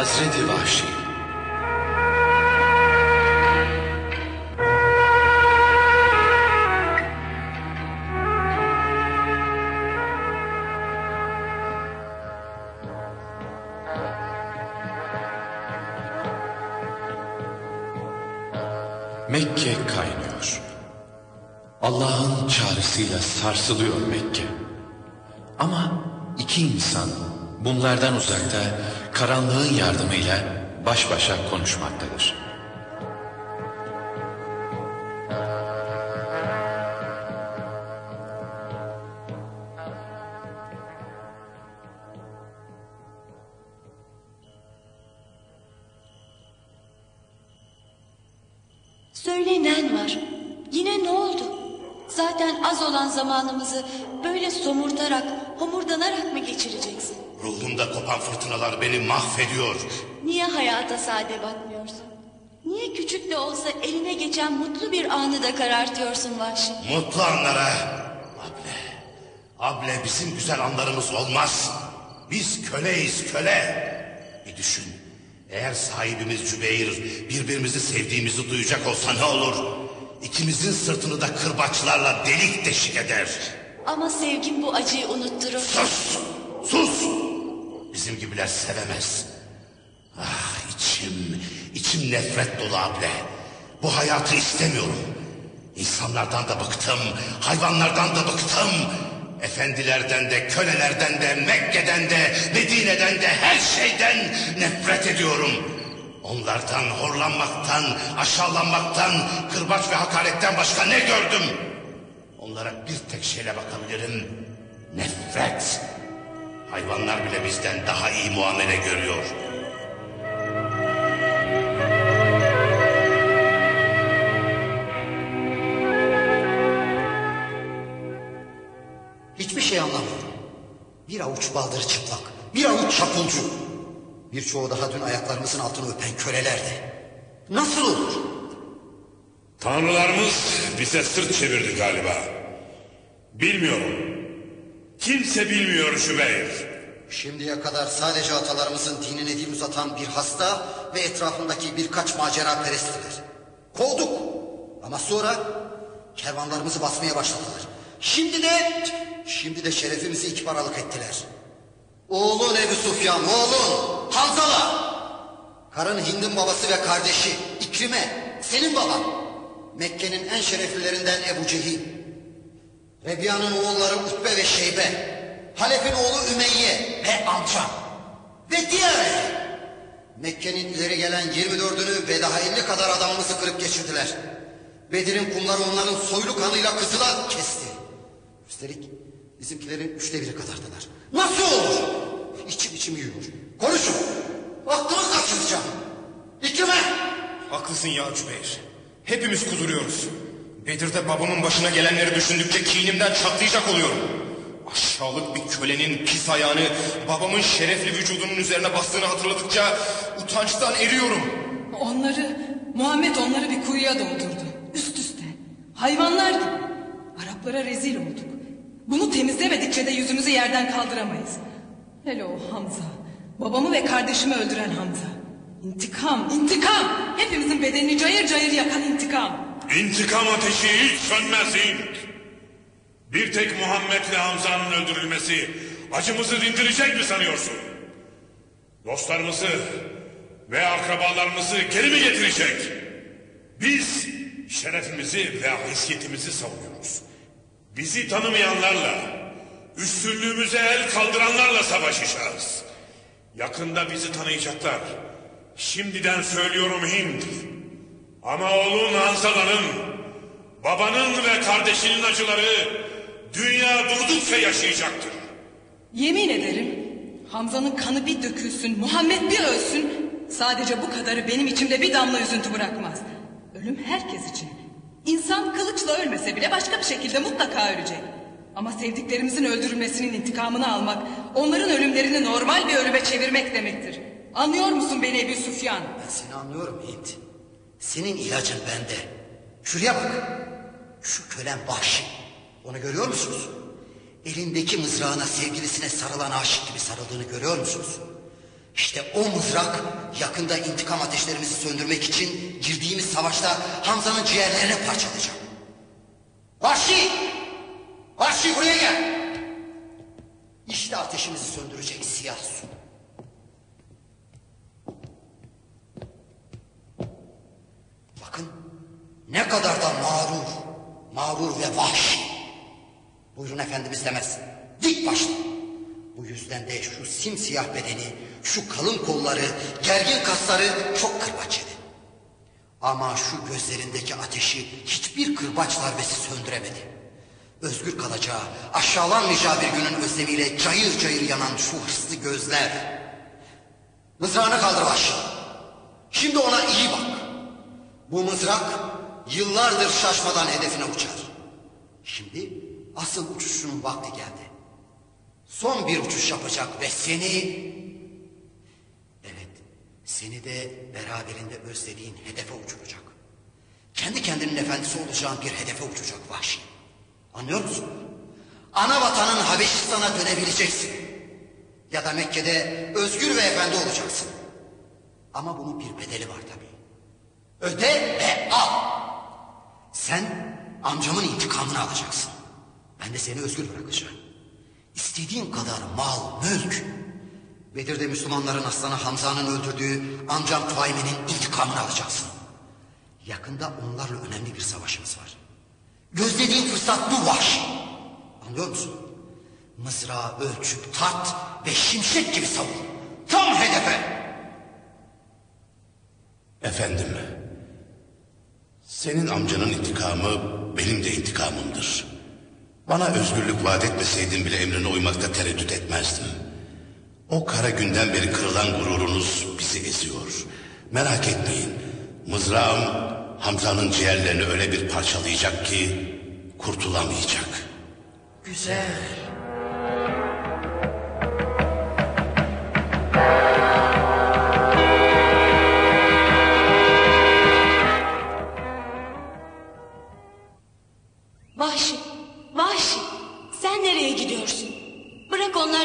Hazreti Vahşi Mekke kaynıyor. Allah'ın çağrısıyla sarsılıyor Mekke. Ama iki insan bunlardan uzakta karanlığın yardımıyla baş başa konuşmaktadır. Anı da karartıyorsun Vahşi? Mutlu anlara. Able. Able bizim güzel anlarımız olmaz. Biz köleyiz köle. Bir düşün. Eğer sahibimiz Cübeyr birbirimizi sevdiğimizi duyacak olsa ne olur? İkimizin sırtını da kırbaçlarla delik deşik eder. Ama sevgim bu acıyı unutturur. Sus! Sus! Bizim gibiler sevemez. Ah içim, içim nefret dolu able. Bu hayatı istemiyorum. İnsanlardan da bıktım, hayvanlardan da bıktım. Efendilerden de, kölelerden de, Mekke'den de, Medine'den de, her şeyden nefret ediyorum. Onlardan horlanmaktan, aşağılanmaktan, kırbaç ve hakaretten başka ne gördüm? Onlara bir tek şeyle bakabilirim. Nefret. Hayvanlar bile bizden daha iyi muamele görüyor. Avuç baldırı çıplak, bir avuç çapulcu. Birçoğu daha dün ayaklarımızın altını öpen kölelerdi. Nasıl olur? Tanrılarımız bize sırt çevirdi galiba. Bilmiyorum. Kimse bilmiyor Şübeyr. Şimdiye kadar sadece atalarımızın dinine dil uzatan bir hasta ve etrafındaki birkaç macera perestiler. Kovduk. Ama sonra kervanlarımızı basmaya başladılar. Şimdi de şimdi de şerefimizi iki ettiler. Oğlun Ebu Sufyan, oğlun Hanzala. Karın Hind'in babası ve kardeşi İkrime, senin baban. Mekke'nin en şereflilerinden Ebu Cehil. Rebiya'nın oğulları Utbe ve Şeybe. Halef'in oğlu Ümeyye ve amca. Ve diğerleri. Mekke'nin ileri gelen 24'ünü ve daha 50 kadar adamımızı kırıp geçirdiler. Bedir'in kumları onların soylu kanıyla kızıla kesti. Üstelik bizimkilerin üçte biri kadardılar. Nasıl olur? İçim içim yiyor. Konuşun. Aklımı kaçıracağım. İkime. Haklısın ya Cübeyr. Hepimiz kuduruyoruz. Bedir'de babamın başına gelenleri düşündükçe kinimden çatlayacak oluyorum. Aşağılık bir kölenin pis ayağını babamın şerefli vücudunun üzerine bastığını hatırladıkça utançtan eriyorum. Onları, Muhammed onları bir kuyuya doldurdu. Üst üste. Hayvanlar gibi. Araplara rezil olduk. Bunu temizlemedikçe de yüzümüzü yerden kaldıramayız. Hele o Hamza. Babamı ve kardeşimi öldüren Hamza. İntikam, intikam. Hepimizin bedenini cayır cayır yakan intikam. İntikam ateşi hiç sönmez Hint. Bir tek Muhammed ve Hamza'nın öldürülmesi acımızı dindirecek mi sanıyorsun? Dostlarımızı ve akrabalarımızı geri mi getirecek? Biz şerefimizi ve haysiyetimizi savunuyoruz. Bizi tanımayanlarla, üstünlüğümüze el kaldıranlarla savaşacağız. Yakında bizi tanıyacaklar. Şimdiden söylüyorum Hind. Ama oğlun Hanzala'nın, babanın ve kardeşinin acıları dünya durdukça yaşayacaktır. Yemin ederim Hamza'nın kanı bir dökülsün, Muhammed bir ölsün. Sadece bu kadarı benim içimde bir damla üzüntü bırakmaz. Ölüm herkes için. İnsan kılıçla ölmese bile başka bir şekilde mutlaka ölecek. Ama sevdiklerimizin öldürülmesinin intikamını almak, onların ölümlerini normal bir ölüme çevirmek demektir. Anlıyor musun beni Ebu Süfyan? Ben seni anlıyorum Hint. Senin ilacın bende. Şuraya bak. Şu kölen vahşi. Onu görüyor musunuz? Elindeki mızrağına sevgilisine sarılan aşık gibi sarıldığını görüyor musunuz? İşte o mızrak yakında intikam ateşlerimizi söndürmek için girdiğimiz savaşta Hamza'nın ciğerlerini parçalayacak. Vahşi! Vahşi buraya gel! İşte ateşimizi söndürecek siyah su. Bakın ne kadar da mağrur, mağrur ve vahşi. Buyurun efendimiz demez. Dik başlı. Bu yüzden de şu simsiyah bedeni, şu kalın kolları, gergin kasları çok kırbaç yedi. Ama şu gözlerindeki ateşi hiçbir kırbaç darbesi söndüremedi. Özgür kalacağı, aşağılanmayacağı bir günün özlemiyle cayır cayır yanan şu hırslı gözler. Mızrağını kaldır vahşi. Şimdi ona iyi bak. Bu mızrak yıllardır şaşmadan hedefine uçar. Şimdi asıl uçuşunun vakti geldi. Son bir uçuş yapacak ve seni... Evet, seni de beraberinde özlediğin hedefe uçuracak. Kendi kendinin efendisi olacağın bir hedefe uçacak vahşi. Anlıyor musun? Ana vatanın Habeşistan'a dönebileceksin. Ya da Mekke'de özgür ve efendi olacaksın. Ama bunun bir bedeli var tabii. Öde ve al. Sen amcamın intikamını alacaksın. Ben de seni özgür bırakacağım. İstediğin kadar mal, mülk. Bedir'de Müslümanların aslanı Hamza'nın öldürdüğü amcam Tuayme'nin intikamını alacaksın. Yakında onlarla önemli bir savaşımız var. Gözlediğin fırsat bu vahşi. Anlıyor musun? Mızrağı ölçüp tart ve şimşek gibi savur. Tam hedefe. Efendim, senin amcanın intikamı benim de intikamımdır. Bana özgürlük vaat etmeseydin bile emrine uymakta tereddüt etmezdim. O kara günden beri kırılan gururunuz bizi eziyor. Merak etmeyin, mızrağım Hamza'nın ciğerlerini öyle bir parçalayacak ki kurtulamayacak. Güzel.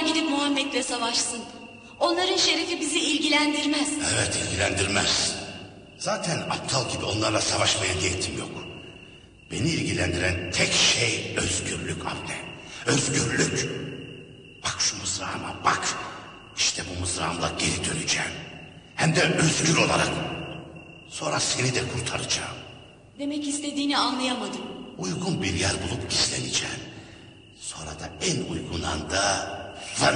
Gidip Muhammed'le savaşsın. Onların şerefi bizi ilgilendirmez. Evet ilgilendirmez. Zaten aptal gibi onlarla savaşmaya niyetim yok. Beni ilgilendiren tek şey özgürlük Abne. Özgürlük. Bak şu mızrağıma bak. İşte bu mızrağımla geri döneceğim. Hem de özgür olarak. Sonra seni de kurtaracağım. Demek istediğini anlayamadım. Uygun bir yer bulup gizleneceğim. Sonra da en uygun anda fın,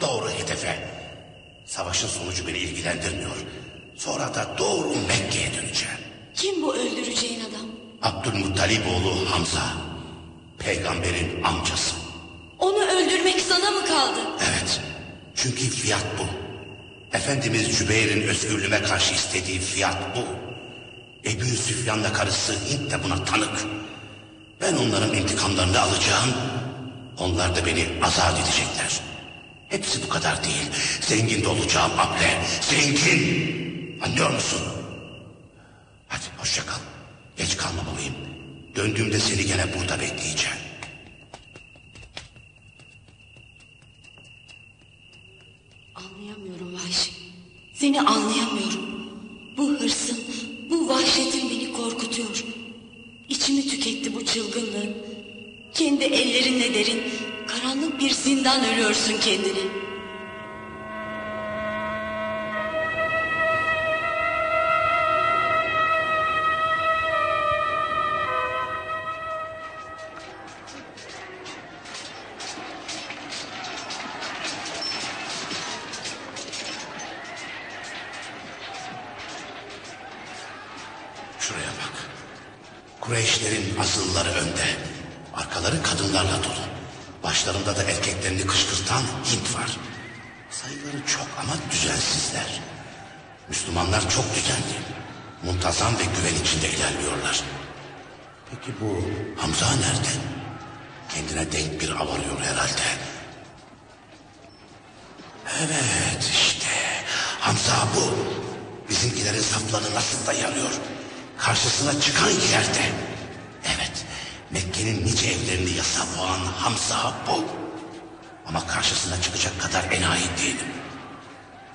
doğru hedefe. Savaşın sonucu beni ilgilendirmiyor. Sonra da doğru Mekke'ye döneceğim. Kim bu öldüreceğin adam? Abdülmuttalip oğlu Hamza. Peygamberin amcası. Onu öldürmek sana mı kaldı? Evet. Çünkü fiyat bu. Efendimiz Cübeyr'in özgürlüğüme karşı istediği fiyat bu. Ebu Süfyan'la karısı Hint de buna tanık. Ben onların intikamlarını alacağım. Onlar da beni azat edecekler. Hepsi bu kadar değil. Zengin de olacağım Able. Zengin. Anlıyor musun? Hadi hoşça kal. Geç kalmamalıyım. Döndüğümde seni gene burada bekleyeceğim. Anlayamıyorum Vahşi. Seni anlayamıyorum. Bu hırsın, bu vahşetin beni korkutuyor. İçimi tüketti bu çılgınlığın. Kendi ellerinle derin, karanlık bir zindan örüyorsun kendini. Şuraya bak. Kureyşlerin azılları önde. Arkaları kadınlarla dolu. Başlarında da erkeklerini kışkırtan Hint var. Sayıları çok ama düzensizler. Müslümanlar çok düzenli. Muntazam ve güven içinde ilerliyorlar. Peki bu Hamza nerede? Kendine denk bir av arıyor herhalde. Evet işte Hamza bu. Bizimkilerin safları nasıl dayanıyor? Karşısına çıkan yerde. Mekke'nin nice evlerini yasa boğan Hamza bu. Ama karşısına çıkacak kadar enayi değilim.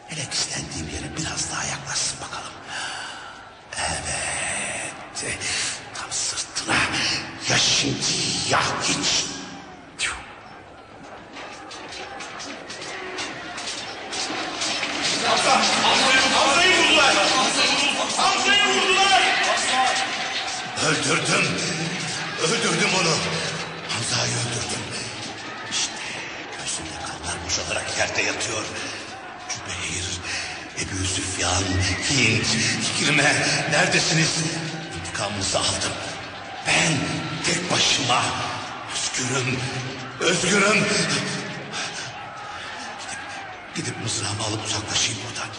Hele gizlendiğim yere biraz daha yaklaşsın bakalım. Evet. Tam sırtına. Ya şimdi ya hiç. Süfyan, Hint, Kirme neredesiniz? İntikamınızı aldım. Ben tek başıma özgürüm. Özgürüm. Gidip, gidip mızrağımı alıp uzaklaşayım buradan.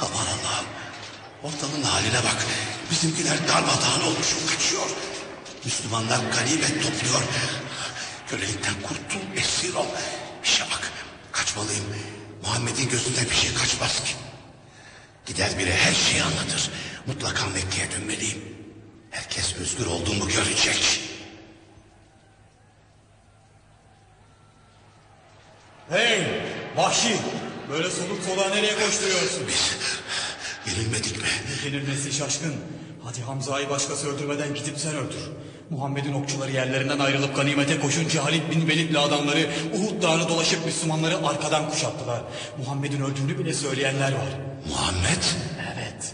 Aman Allah'ım. Ortalığın haline bak. Bizimkiler darmadağın olmuş kaçıyor. Müslümanlar ganimet topluyor. Kölelikten kurtul, esir ol. İşe bak, kaçmalıyım. Muhammed'in gözünde bir şey kaçmaz ki. Gider biri her şeyi anlatır. Mutlaka Mekke'ye dönmeliyim. Herkes özgür olduğumu görecek. Hey vahşi böyle soluk soluğa nereye koşturuyorsun? Biz yenilmedik mi? Yenilmesi şaşkın. Hadi Hamza'yı başkası öldürmeden gidip sen öldür. Muhammed'in okçuları yerlerinden ayrılıp ganimete koşunca Halid bin Velid'le adamları Uhud dağını dolaşıp Müslümanları arkadan kuşattılar. Muhammed'in öldüğünü bile söyleyenler var. Muhammed, Evet.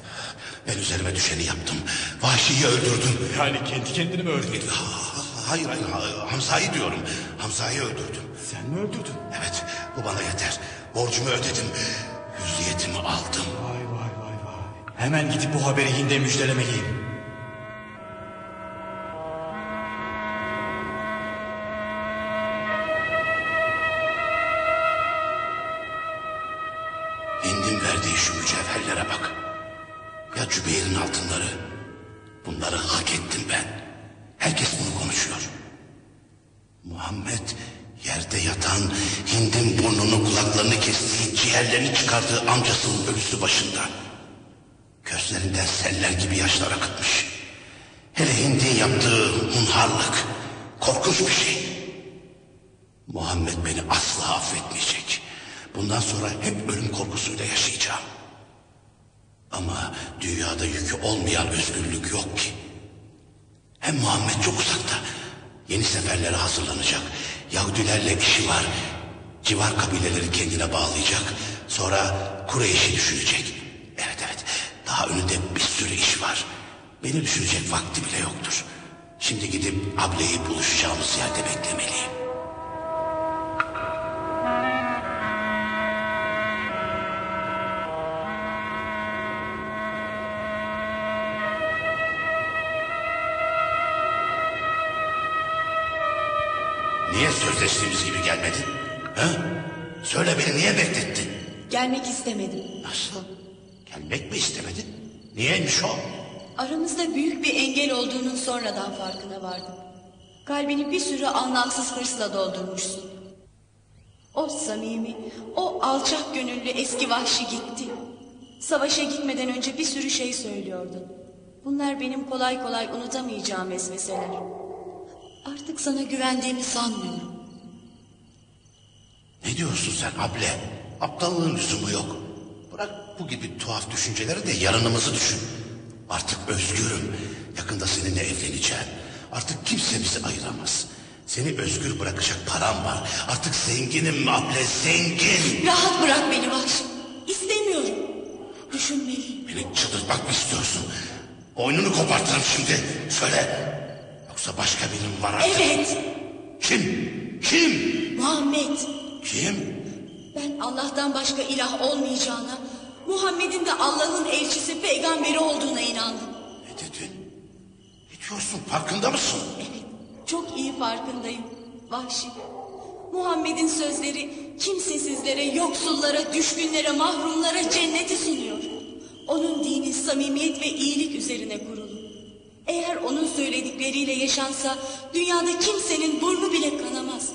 ben üzerime düşeni yaptım. Vahşiyi öldürdüm. Yani kendi kendini mi öldürdün? Ha- Hayır hayır ha- Hamza'yı diyorum. Hamza'yı öldürdüm. Sen mi öldürdün? Evet bu bana yeter. Borcumu ödedim. Hürriyetimi aldım. Vay vay vay vay. Hemen gidip bu haberi Hind'e müjdelemeliyim. Mücevherlere bak. Ya Cübeyr'in altınları. Bunları hak ettim ben. Herkes bunu konuşuyor. Muhammed yerde yatan Hind'in burnunu kulaklarını kestiği ciğerlerini çıkardığı amcasının ölüsü başında. Gözlerinden seller gibi yaşlar akıtmış. Hele Hind'in yaptığı hunharlık korkunç bir şey. Muhammed beni asla affetmeyecek. Bundan sonra hep ölüm korkusuyla yaşayacağım. Ama dünyada yükü olmayan özgürlük yok ki. Hem Muhammed çok uzakta. Yeni seferlere hazırlanacak. Yahudilerle işi var. Civar kabileleri kendine bağlayacak. Sonra Kureyş'i düşünecek. Evet evet. Daha önünde bir sürü iş var. Beni düşünecek vakti bile yoktur. Şimdi gidip ableyi buluşacağımız yerde beklemeliyim. Gelmek istemedim. Nasıl? Gelmek mi istemedin? Niyeymiş o? Aramızda büyük bir engel olduğunun sonradan farkına vardım. Kalbini bir sürü anlamsız hırsla doldurmuşsun. O samimi, o alçak gönüllü eski vahşi gitti. Savaşa gitmeden önce bir sürü şey söylüyordun. Bunlar benim kolay kolay unutamayacağım vesveseler. Artık sana güvendiğimi sanmıyorum. Ne diyorsun sen able? Aptallığın lüzumu yok. Bırak bu gibi tuhaf düşünceleri de yarınımızı düşün. Artık özgürüm. Yakında seninle evleneceğim. Artık kimse bizi ayıramaz. Seni özgür bırakacak param var. Artık zenginim able zengin. Rahat bırak beni vahşi. İstemiyorum. Düşünmeliyim. Beni çıldırtmak mı istiyorsun? Boynunu kopartırım şimdi. Söyle. Yoksa başka birim var artık. Evet, Kim? Kim? Muhammed. Kim? Ben Allah'tan başka ilah olmayacağına, Muhammed'in de Allah'ın elçisi, peygamberi olduğuna inandım. Ne dedin? Ne diyorsun? Farkında mısın? Evet, çok iyi farkındayım. Vahşi. Muhammed'in sözleri kimsesizlere, yoksullara, düşkünlere, mahrumlara cenneti sunuyor. Onun dini samimiyet ve iyilik üzerine kurulu. Eğer onun söyledikleriyle yaşansa dünyada kimsenin burnu bile kanamaz.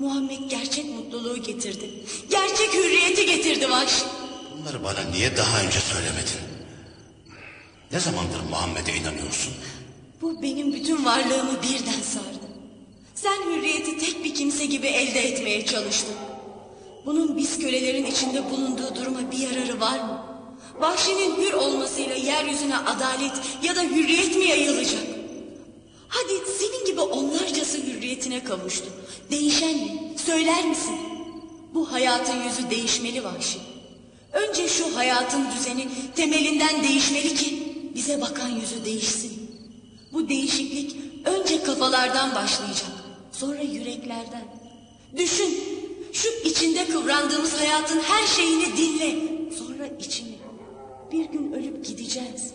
Muhammed gerçek mutluluğu getirdi. Gerçek hürriyeti getirdi Vahşi. Bunları bana niye daha önce söylemedin? Ne zamandır Muhammed'e inanıyorsun? Bu benim bütün varlığımı birden sardı. Sen hürriyeti tek bir kimse gibi elde etmeye çalıştın. Bunun biz kölelerin içinde bulunduğu duruma bir yararı var mı? Vahşinin hür olmasıyla yeryüzüne adalet ya da hürriyet mi yayılacak? Hadi senin gibi onlarcası hürriyetine kavuştu. Değişen mi? Söyler misin? Bu hayatın yüzü değişmeli Vahşi. Önce şu hayatın düzeni temelinden değişmeli ki bize bakan yüzü değişsin. Bu değişiklik önce kafalardan başlayacak. Sonra yüreklerden. Düşün. Şu içinde kıvrandığımız hayatın her şeyini dinle. Sonra içini. Bir gün ölüp gideceğiz.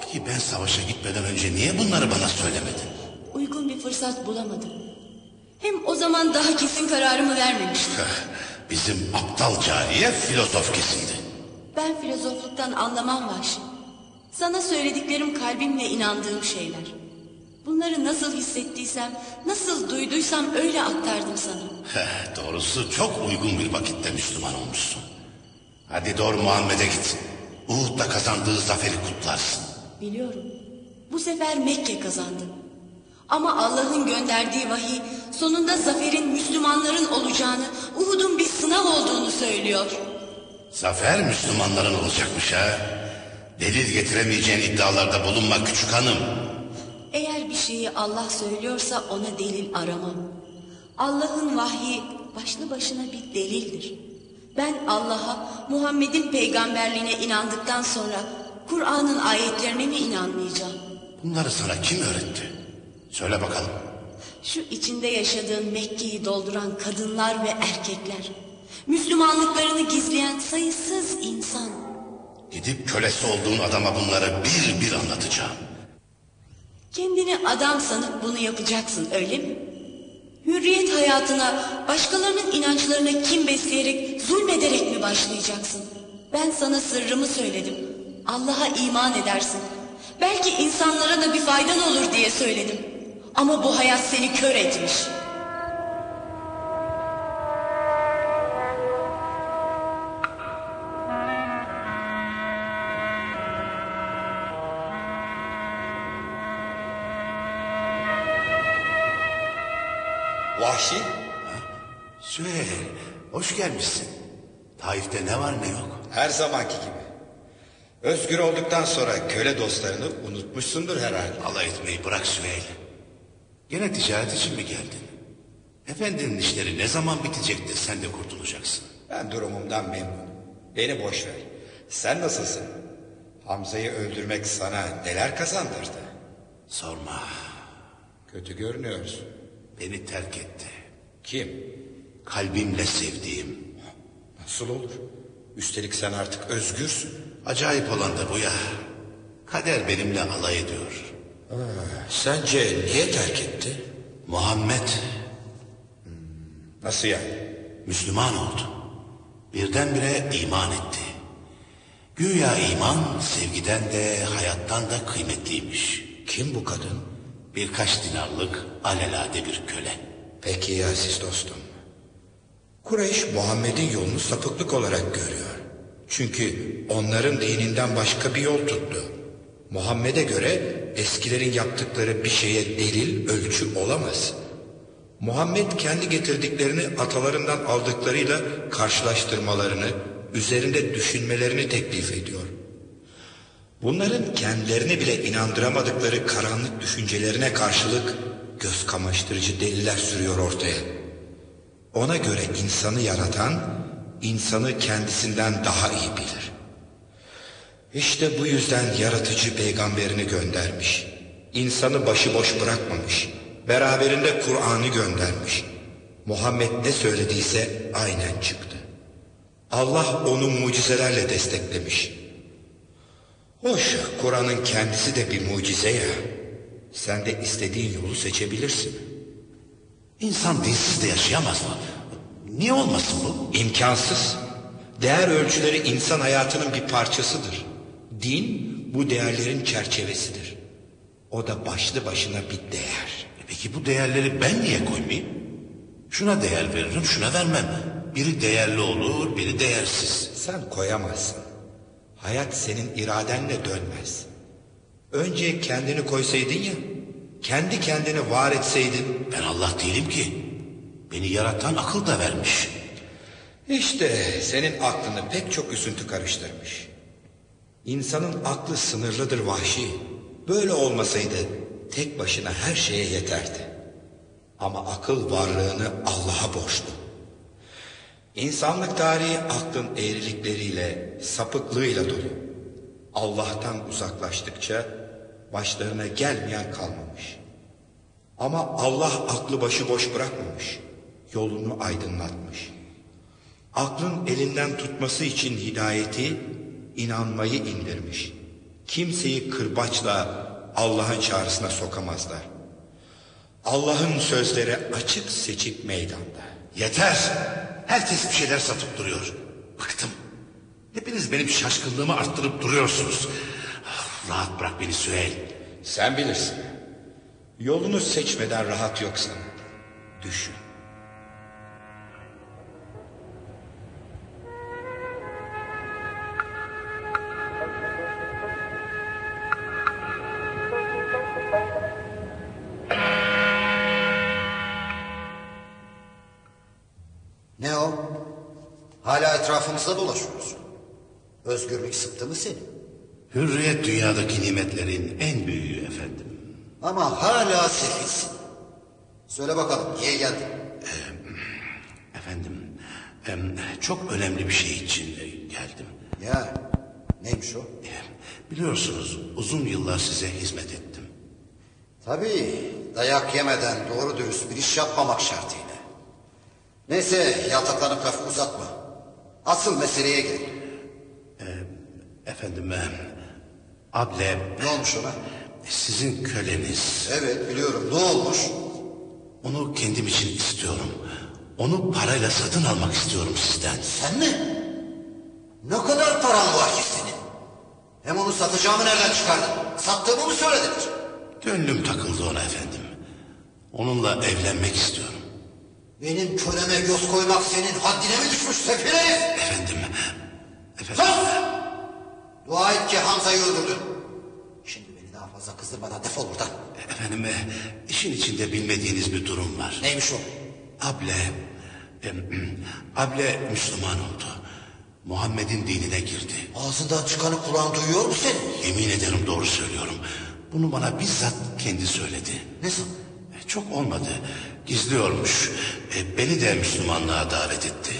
Peki ben savaşa gitmeden önce niye bunları bana söylemedin? Uygun bir fırsat bulamadım. Hem o zaman daha kesin kararımı vermemiştim. Bizim aptal cariye filozof kesindi. Ben filozofluktan anlamam Vahşi. Sana söylediklerim kalbimle inandığım şeyler. Bunları nasıl hissettiysem, nasıl duyduysam öyle aktardım sana. Heh, Doğrusu çok uygun bir vakitte Müslüman olmuşsun. Hadi doğru Muhammed'e git. Uhud'da kazandığı zaferi kutlarsın. Biliyorum. Bu sefer Mekke kazandı. Ama Allah'ın gönderdiği vahiy sonunda zaferin Müslümanların olacağını, Uhud'un bir sınav olduğunu söylüyor. Zafer Müslümanların olacakmış ha. Delil getiremeyeceğin iddialarda bulunma küçük hanım. Eğer bir şeyi Allah söylüyorsa ona delil aramam. Allah'ın vahyi başlı başına bir delildir. Ben Allah'a, Muhammed'in peygamberliğine inandıktan sonra Kur'an'ın ayetlerine mi inanmayacağım? Bunları sana kim öğretti? Söyle bakalım. Şu içinde yaşadığın Mekke'yi dolduran kadınlar ve erkekler. Müslümanlıklarını gizleyen sayısız insan. Gidip kölesi olduğun adama bunları bir bir anlatacağım. Kendini adam sanıp bunu yapacaksın öyle mi? Hürriyet hayatına, başkalarının inançlarına kim besleyerek, zulmederek mi başlayacaksın? Ben sana sırrımı söyledim. Allah'a iman edersin. Belki insanlara da bir faydan olur diye söyledim. Ama bu hayat seni kör etmiş. Vahşi, Süheyl, hoş gelmişsin. Taif'te ne var ne yok. her zamanki gibi. Özgür olduktan sonra köle dostlarını unutmuşsundur herhalde. Alay etmeyi bırak Süheyl. Gene ticaret için mi geldin? Efendinin işleri ne zaman bitecek de sen de kurtulacaksın. Ben durumumdan memnunum. Beni boş ver. Sen nasılsın? Hamza'yı öldürmek sana neler kazandırdı? Sorma. Kötü görünüyorsun. Beni terk etti. Kim? Kalbimle sevdiğim. Nasıl olur? Üstelik sen artık özgürsün. Acayip olan da bu ya. Kader benimle alay ediyor. Sence niye terk etti? Muhammed Nasıl yani? Müslüman oldu. Birdenbire iman etti. Güya iman sevgiden de hayattan da kıymetliymiş. Kim bu kadın? Birkaç dinarlık alelade bir köle. Peki ya siz dostum? Kureyş Muhammed'in yolunu sapıklık olarak görüyor. Çünkü onların dininden başka bir yol tuttu. Muhammed'e göre eskilerin yaptıkları bir şeye delil, ölçü olamaz. Muhammed kendi getirdiklerini atalarından aldıklarıyla karşılaştırmalarını, üzerinde düşünmelerini teklif ediyor. Bunların kendilerine bile inandıramadıkları karanlık düşüncelerine karşılık göz kamaştırıcı deliller sürüyor ortaya. Ona göre insanı yaratan, insanı kendisinden daha iyi bilir. İşte bu yüzden yaratıcı peygamberini göndermiş. İnsanı başıboş bırakmamış. Beraberinde Kur'an'ı göndermiş. Muhammed ne söylediyse aynen çıktı. Allah onu mucizelerle desteklemiş. Hoş, Kur'an'ın kendisi de bir mucize ya. Sen de istediğin yolu seçebilirsin. İnsan dinsiz de yaşayamaz mı? Niye olmasın bu? İmkansız. Değer ölçüleri insan hayatının bir parçasıdır. Din bu değerlerin çerçevesidir. O da başlı başına bir değer. E Peki bu değerleri ben niye koymayayım? Şuna değer veririm, şuna vermem. Biri değerli olur, biri değersiz. Sen koyamazsın. Hayat senin iradenle dönmez. Önce kendini koysaydın ya, kendi kendini var etseydin, Ben Allah değilim ki. Beni yaratan akıl da vermiş. İşte senin aklını pek çok üzüntü karıştırmış. İnsanın aklı sınırlıdır vahşi. Böyle olmasaydı tek başına her şeye yeterdi. Ama akıl varlığını Allah'a borçlu. İnsanlık tarihi aklın eğrilikleriyle, sapıklığıyla dolu. Allah'tan uzaklaştıkça başlarına gelmeyen kalmamış. Ama Allah aklı başıboş bırakmamış. Yolunu aydınlatmış. Aklın elinden tutması için hidayeti, inanmayı indirmiş. Kimseyi kırbaçla Allah'ın çağrısına sokamazlar. Allah'ın sözleri açık seçik meydanda. Yeter. Herkes bir şeyler satıp duruyor. Bıktım. Hepiniz benim şaşkınlığımı arttırıp duruyorsunuz. Rahat bırak beni Süheyl. Sen bilirsin. Yolunu seçmeden rahat yoksan düşün. Hala etrafımızda dolaşıyorsun. Özgürlük sıktı mı seni? Hürriyet dünyadaki nimetlerin en büyüğü efendim. Ama hala sefilsin. Söyle bakalım niye geldin? Efendim çok önemli bir şey için geldim. Ya neymiş o? Biliyorsunuz uzun yıllar size hizmet ettim. Tabii dayak yemeden doğru dürüst bir iş yapmamak şartıyla. Neyse yataklanıp lafı uzatma. Asıl meseleye gel. Efendim em, Able Ne olmuş ona? sizin köleniz. Evet biliyorum ne olmuş? Onu kendim için istiyorum. Onu parayla satın almak istiyorum sizden. Sen mi? Ne kadar paran var ki senin? Hem onu satacağımı nereden çıkardın? Sattığımı mı söylediler? Gönlüm takıldı ona efendim. Onunla evlenmek istiyorum. Benim köleme göz koymak senin haddine mi düşmüş sefil herif? Efendim, efendim. Sus! Dua et ki Hamza'yı öldürdün. Şimdi beni daha fazla kızdırmadan defol buradan. Efendim, e, işin içinde bilmediğiniz bir durum var. Neymiş o? Able, em, Able Müslüman oldu. Muhammed'in dinine girdi. Ağzından çıkanı kulağın duyuyor mu senin? Yemin ederim doğru söylüyorum. Bunu bana bizzat kendi söyledi. San? E, Çok olmadı. Gizliyormuş. E, Beni de Müslümanlığa davet etti.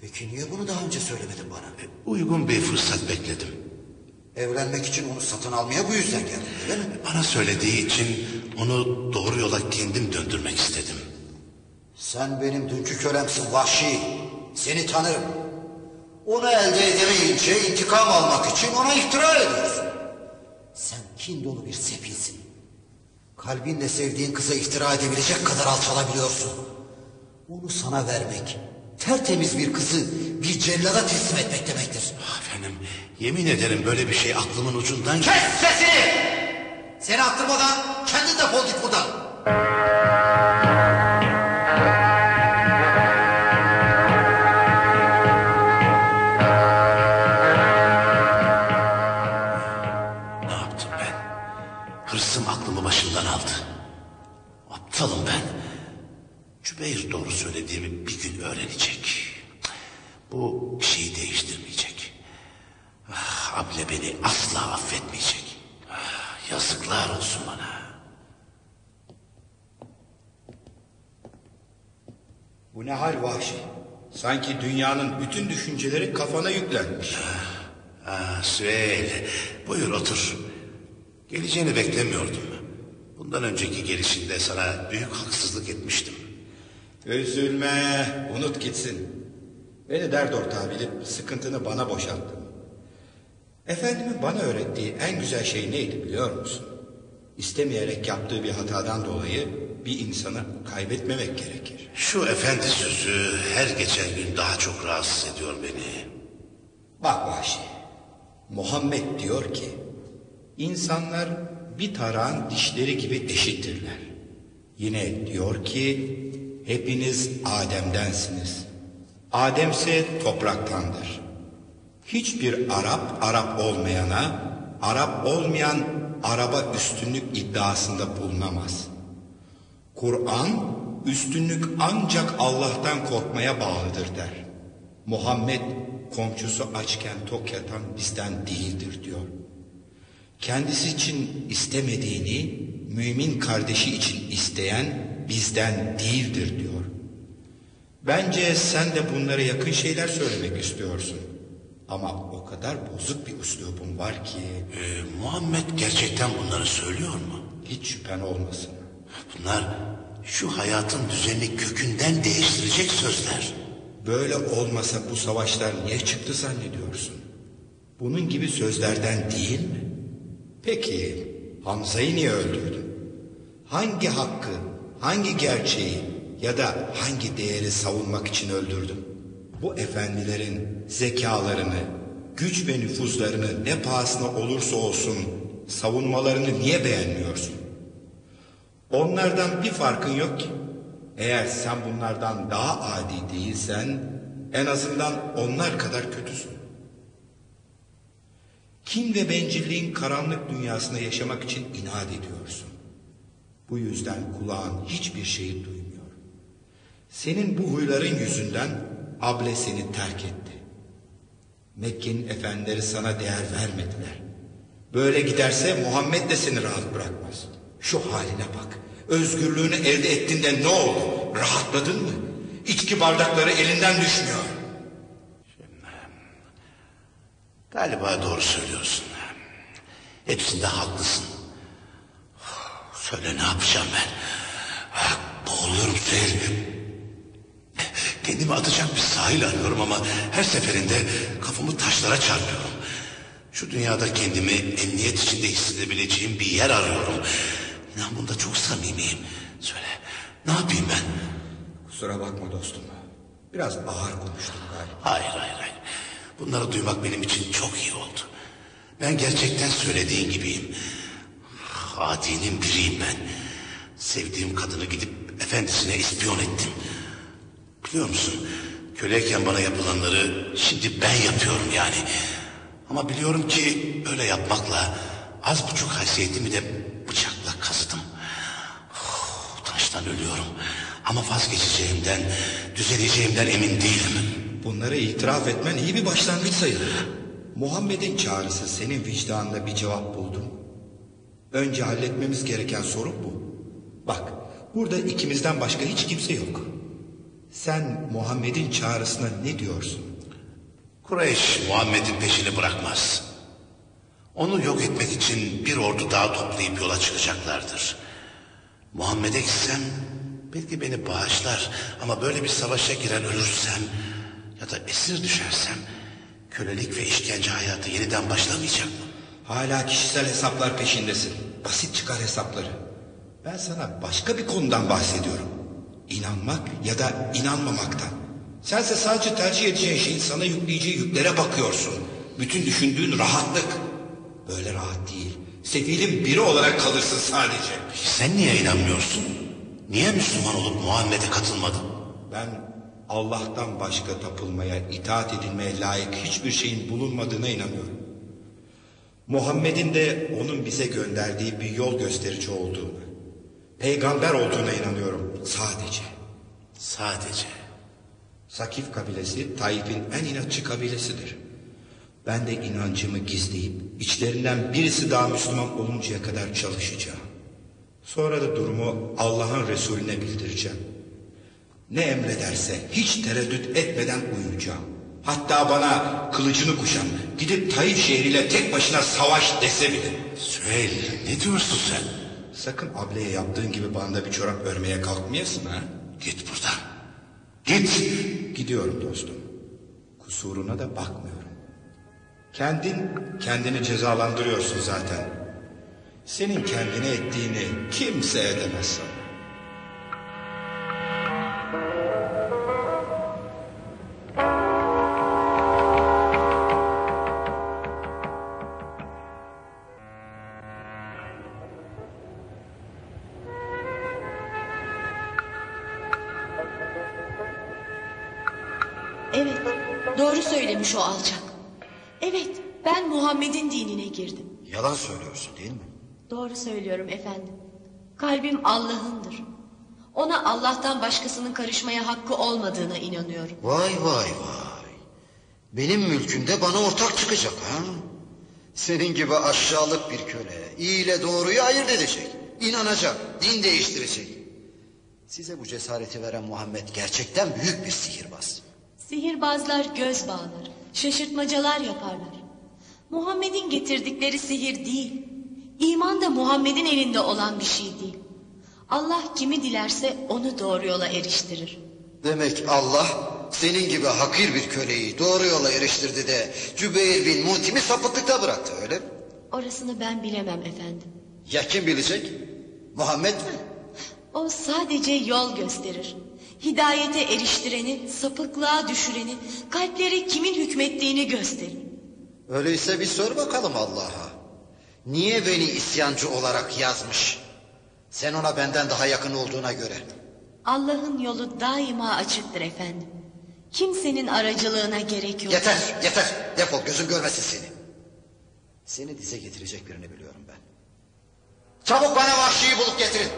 Peki niye bunu daha önce söylemedin bana? E, Uygun bir fırsat bekledim. Evlenmek için onu satın almaya bu yüzden geldin öyle mi? Bana söylediği için onu doğru yola kendim döndürmek istedim. Sen benim dünkü kölemsin vahşi. Seni tanırım. Onu elde edemeyince intikam almak için ona iftira ediyorsun. Sen kin dolu bir sefilsin. Kalbinle sevdiğin kıza iftira edebilecek kadar alçalabiliyorsun. Onu sana vermek, tertemiz bir kızı bir cellada teslim etmek demektir. Efendim yemin ederim böyle bir şey aklımın ucundan... Kes sesini! Seni attırmadan kendin defol git buradan. Ah, Able beni asla affetmeyecek. Ah, yazıklar olsun bana. Bu ne hal vahşi? Sanki dünyanın bütün düşünceleri kafana yüklenmiş. Ah, Süheyl, buyur otur. Geleceğini beklemiyordum. Bundan önceki gelişinde sana büyük haksızlık etmiştim. Üzülme, unut gitsin. Beni dert ortağı bilip sıkıntını bana boşalttın. Efendimin bana öğrettiği en güzel şey neydi biliyor musun? İstemeyerek yaptığı bir hatadan dolayı bir insanı kaybetmemek gerekir. Şu efendi sözü her geçen gün daha çok rahatsız ediyor beni. Bak Vahşi, Muhammed diyor ki, insanlar bir tarağın dişleri gibi eşittirler. Yine diyor ki, hepiniz Adem'densiniz. Adem ise topraktandır. Hiçbir Arap, Arap olmayana, Arap olmayan Araba üstünlük iddiasında bulunamaz. Kur'an üstünlük ancak Allah'tan korkmaya bağlıdır der. Muhammed komşusu açken tok yatan bizden değildir diyor. Kendisi için istemediğini mümin kardeşi için isteyen bizden değildir diyor. Bence sen de bunlara yakın şeyler söylemek istiyorsun. Ama o kadar bozuk bir üslubun var ki Ee, Muhammed gerçekten bunları söylüyor mu? hiç şüphen olmasın. Bunlar şu hayatın düzenini kökünden değiştirecek sözler. Böyle olmasa bu savaşlar niye çıktı zannediyorsun? Bunun gibi sözlerden değil mi? Peki Hamza'yı niye öldürdün? Hangi hakkı, hangi gerçeği ya da hangi değeri savunmak için öldürdün? Bu efendilerin zekalarını, güç ve nüfuzlarını ne pahasına olursa olsun savunmalarını niye beğenmiyorsun? Onlardan bir farkın yok ki. Eğer sen bunlardan daha adi değilsen en azından onlar kadar kötüsün. Kin ve bencilliğin karanlık dünyasında yaşamak için inat ediyorsun. Bu yüzden kulağın hiçbir şeyi duymuyor. Senin bu huyların yüzünden Able seni terk etti. Mekke'nin efendileri sana değer vermediler. Böyle giderse Muhammed de seni rahat bırakmaz. Şu haline bak. Özgürlüğünü elde ettiğinde ne oldu? Rahatladın mı? İçki bardakları elinden düşmüyor. Galiba doğru söylüyorsun. Hepsinde haklısın. Söyle ne yapacağım ben? Boğuluyorum Süheyl. Kendimi atacak bir sahil arıyorum ama her seferinde kafamı taşlara çarpıyorum. Şu dünyada kendimi emniyet içinde hissedebileceğim bir yer arıyorum. İnan bunda çok samimiyim. Söyle ne yapayım ben? Kusura bakma dostum. Biraz ağır konuştum galiba. Hayır hayır hayır. Bunları duymak benim için çok iyi oldu. Ben gerçekten söylediğin gibiyim. Adinin biriyim ben. Sevdiğim kadını gidip efendisine ispiyon ettim. Biliyor musun? Köleyken bana yapılanları şimdi ben yapıyorum yani. Ama biliyorum ki öyle yapmakla az buçuk haysiyetimi de bıçakla kazıdım. Oh, utançtan ölüyorum. Ama vazgeçeceğimden, düzeleceğimden emin değilim. Bunları itiraf etmen iyi bir başlangıç sayılır. Muhammed'in çağrısı senin vicdanında bir cevap buldu mu? Önce halletmemiz gereken sorun bu. Bak, burada ikimizden başka hiç kimse yok. Sen Muhammed'in çağrısına ne diyorsun? Kureyş Muhammed'in peşini bırakmaz. Onu yok etmek için bir ordu daha toplayıp yola çıkacaklardır. Muhammed'e gitsem belki beni bağışlar ama böyle bir savaşa giren ölürsem ya da esir düşersem kölelik ve işkence hayatı yeniden başlamayacak mı? Hala kişisel hesaplar peşindesin. Basit çıkar hesapları. Ben sana başka bir konudan bahsediyorum. İnanmak ya da inanmamaktan. Sense sadece tercih edeceğin şeyin sana yükleyeceği yüklere bakıyorsun. Bütün düşündüğün rahatlık. Böyle rahat değil. Sefilin biri olarak kalırsın sadece. Sen niye inanmıyorsun? Niye Müslüman olup Muhammed'e katılmadın? Ben Allah'tan başka tapılmaya, itaat edilmeye layık hiçbir şeyin bulunmadığına inanıyorum. Muhammed'in de onun bize gönderdiği bir yol gösterici olduğunu, peygamber olduğuna inanıyorum sadece. Sadece. Sakif kabilesi Taif'in en inatçı kabilesidir. Ben de inancımı gizleyip içlerinden birisi daha Müslüman oluncaya kadar çalışacağım. Sonra da durumu Allah'ın Resulüne bildireceğim. Ne emrederse hiç tereddüt etmeden uyuyacağım. Hatta bana kılıcını kuşan gidip Taif şehriyle tek başına savaş dese bile. Süheyl ne diyorsun sen? Sakın ableye yaptığın gibi bana da bir çorap örmeye kalkmayasın ha. Git buradan. Git. Gidiyorum dostum. Kusuruna da bakmıyorum. Kendin kendini cezalandırıyorsun zaten. Senin kendine ettiğini kimse edemez sana. Evet, doğru söylemiş o alçak. Evet, ben Muhammed'in dinine girdim. Yalan söylüyorsun değil mi? Doğru söylüyorum efendim. Kalbim Allah'ındır. Ona Allah'tan başkasının karışmaya hakkı olmadığına inanıyorum. Vay vay vay. Benim mülkümde bana ortak çıkacak ha? Senin gibi aşağılık bir köle iyi ile doğruyu ayırt edecek. İnanacak, din değiştirecek. Size bu cesareti veren Muhammed gerçekten büyük bir sihirbaz. Sihirbazlar göz bağlar, şaşırtmacalar yaparlar. Muhammed'in getirdikleri sihir değil. İman da Muhammed'in elinde olan bir şey değil. Allah kimi dilerse onu doğru yola eriştirir. Demek Allah senin gibi hakir bir köleyi doğru yola eriştirdi de Cübeyr bin Mutim'i sapıklıkta bıraktı öyle mi? Orasını ben bilemem efendim. Ya kim bilecek? Muhammed mi? O sadece yol gösterir. Hidayete eriştireni, sapıklığa düşüreni, kalplere kimin hükmettiğini gösterir. Öyleyse bir sor bakalım Allah'a. Niye beni isyancı olarak yazmış? Sen ona benden daha yakın olduğuna göre. Allah'ın yolu daima açıktır efendim. Kimsenin aracılığına gerek yok. Yeter, yeter. Defol gözüm görmesin seni. Seni dize getirecek birini biliyorum ben. Çabuk bana vahşiyi bulup getirin.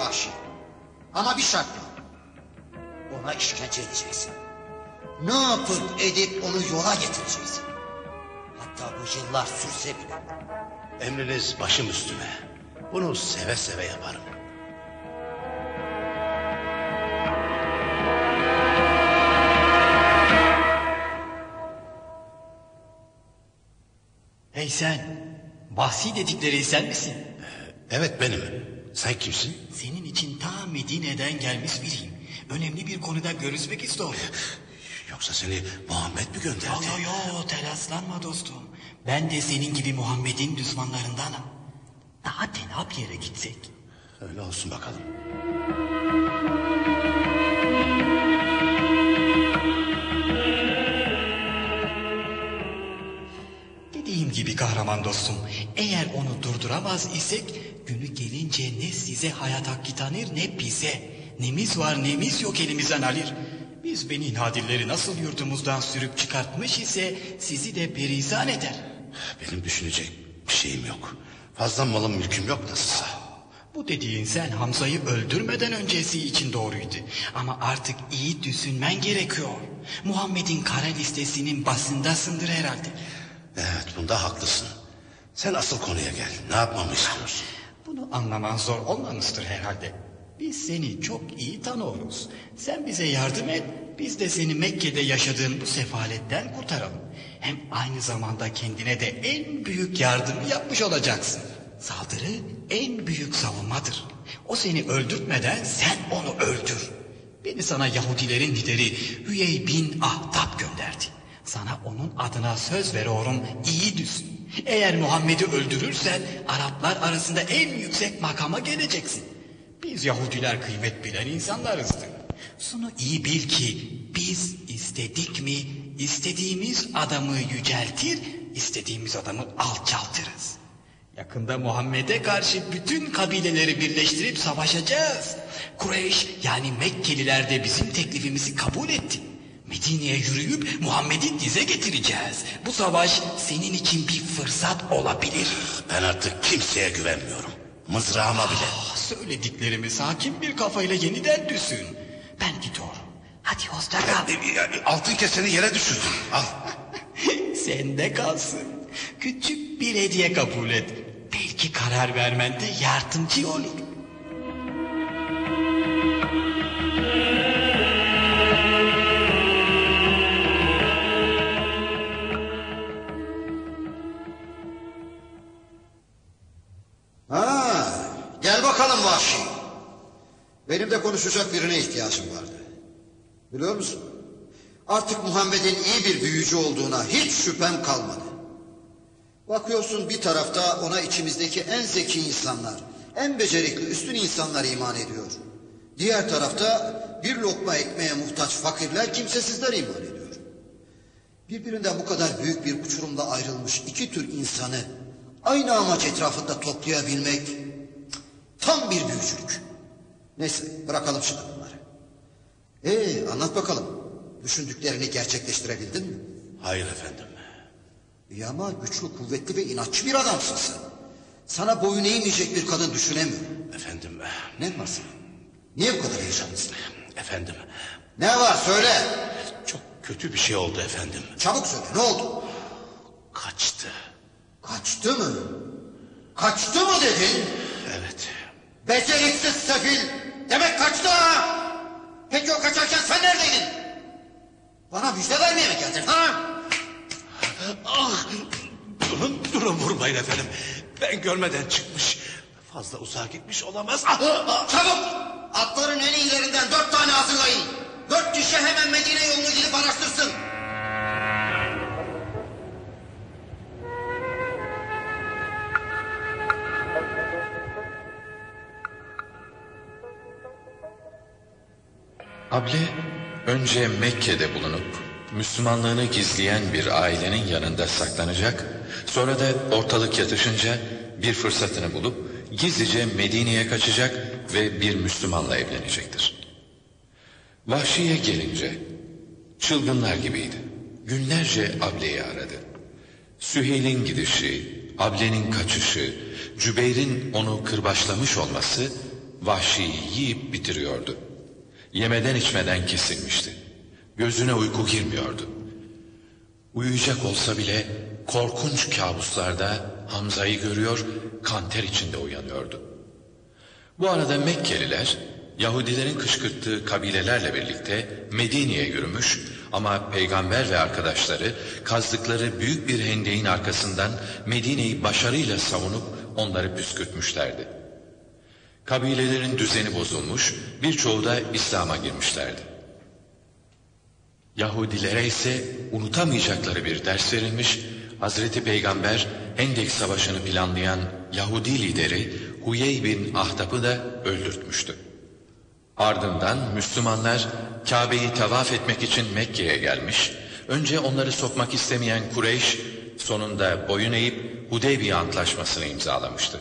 Vahşi. Ama bir şartla. Ona işkence edeceksin. Ne yapıp edip onu yola getireceksin. Hatta bu yıllar sürse bile. Emriniz başım üstüne. Bunu seve seve yaparım. Hey sen, vahsi dedikleri sen misin? Evet benim. Sen kimsin? Senin için ta Medine'den gelmiş biriyim. Önemli bir konuda görüşmek istiyorum. Yoksa seni Muhammed mi gönderdi? Yo yo yo telaşlanma dostum. Ben de senin gibi Muhammed'in düşmanlarındanım. Daha tenha bir yere gitsek. Öyle olsun bakalım. Gibi kahraman dostum, eğer onu durduramaz isek günü gelince ne size hayat hakkı tanır ne bize. Nemiz var nemiz yok elimizden alır. Biz beni nadirleri nasıl yurdumuzdan sürüp çıkartmış ise sizi de perişan eder. Benim düşünecek bir şeyim yok. Fazla malım mülküm yok nasılsa. Bu dediğin sen Hamza'yı öldürmeden öncesi için doğruydu. Ama artık iyi düşünmen gerekiyor. Muhammed'in kara listesinin basındasındır herhalde. Evet bunda haklısın. Sen asıl konuya gel. Ne yapmamı istiyorsun? Bunu anlaman zor olmamıştır herhalde. Biz seni çok iyi tanıyoruz. Sen bize yardım et, biz de seni Mekke'de yaşadığın bu sefaletten kurtaralım. Hem aynı zamanda kendine de en büyük yardımı yapmış olacaksın. Saldırı en büyük savunmadır. O seni öldürtmeden sen onu öldür. Beni sana Yahudilerin lideri Hüyey bin Ahtap gönderdi. Sana onun adına söz veriyorum iyi düşün. Eğer Muhammed'i öldürürsen Araplar arasında en yüksek makama geleceksin. Biz Yahudiler kıymet bilen insanlarızdır. Şunu iyi bil ki biz istedik mi istediğimiz adamı yüceltir, istediğimiz adamı alçaltırız. Yakında Muhammed'e karşı bütün kabileleri birleştirip savaşacağız. Kureyş yani Mekkeliler de bizim teklifimizi kabul etti. Medine'ye yürüyüp Muhammed'i dize getireceğiz. Bu savaş senin için bir fırsat olabilir. Ben artık kimseye güvenmiyorum. Mızrağıma bile. Ah, söylediklerimi sakin bir kafayla yeniden düşün. Ben gidiyorum. Hadi hoşça kal. Altın keseni yere düşürdün. Al. Sende kalsın. Küçük bir hediye kabul et. Belki karar vermende yardımcı olur. Benim de konuşacak birine ihtiyacım vardı. Biliyor musun? Artık Muhammed'in iyi bir büyücü olduğuna hiç şüphem kalmadı. Bakıyorsun bir tarafta ona içimizdeki en zeki insanlar, en becerikli üstün insanlar iman ediyor. Diğer tarafta bir lokma ekmeğe muhtaç fakirler, kimsesizler iman ediyor. Birbirinden bu kadar büyük bir uçurumda ayrılmış iki tür insanı aynı amaç etrafında toplayabilmek tam bir büyücülük. Neyse bırakalım şimdi bunları. Ee anlat bakalım. Düşündüklerini gerçekleştirebildin mi? Hayır efendim. İyi ama güçlü, kuvvetli ve inatçı bir adamsın sen. Sana boyun eğmeyecek bir kadın düşünemiyorum. Efendim. Ne var senin? Niye bu kadar heyecanlısın? Efendim. Ne var söyle. Çok kötü bir şey oldu efendim. Çabuk söyle ne oldu? Kaçtı. Kaçtı mı? Kaçtı mı dedin? Evet. Beceriksiz sefil. Demek kaçtı ha? Peki o kaçarken sen neredeydin? Bana müjde vermeye mi geldin ha? Ah! Durun, durun vurmayın efendim. Ben görmeden çıkmış. Fazla uzağa gitmiş olamaz. Ah! ah! Çabuk! Atların en iyilerinden dört tane hazırlayın. Dört kişi hemen Medine yolunu gidip araştırsın. Able önce Mekke'de bulunup Müslümanlığını gizleyen bir ailenin yanında saklanacak, sonra da ortalık yatışınca bir fırsatını bulup gizlice Medine'ye kaçacak ve bir Müslümanla evlenecektir. Vahşiye gelince çılgınlar gibiydi. Günlerce Able'yi aradı. Süheyl'in gidişi, Able'nin kaçışı, Cübeyr'in onu kırbaçlamış olması Vahşi'yi yiyip bitiriyordu. Yemeden içmeden kesilmişti. Gözüne uyku girmiyordu. Uyuyacak olsa bile korkunç kabuslarda Hamza'yı görüyor, kanter içinde uyanıyordu. Bu arada Mekkeliler, Yahudilerin kışkırttığı kabilelerle birlikte Medine'ye yürümüş ama peygamber ve arkadaşları kazdıkları büyük bir hendeğin arkasından Medine'yi başarıyla savunup onları püskürtmüşlerdi. Kabilelerin düzeni bozulmuş, birçoğu da İslam'a girmişlerdi. Yahudilere ise unutamayacakları bir ders verilmiş, Hazreti Peygamber Hendek Savaşı'nı planlayan Yahudi lideri Huyey bin Ahtap'ı da öldürtmüştü. Ardından Müslümanlar Kabe'yi tavaf etmek için Mekke'ye gelmiş, önce onları sokmak istemeyen Kureyş, sonunda boyun eğip Hudeybiye Antlaşması'nı imzalamıştı.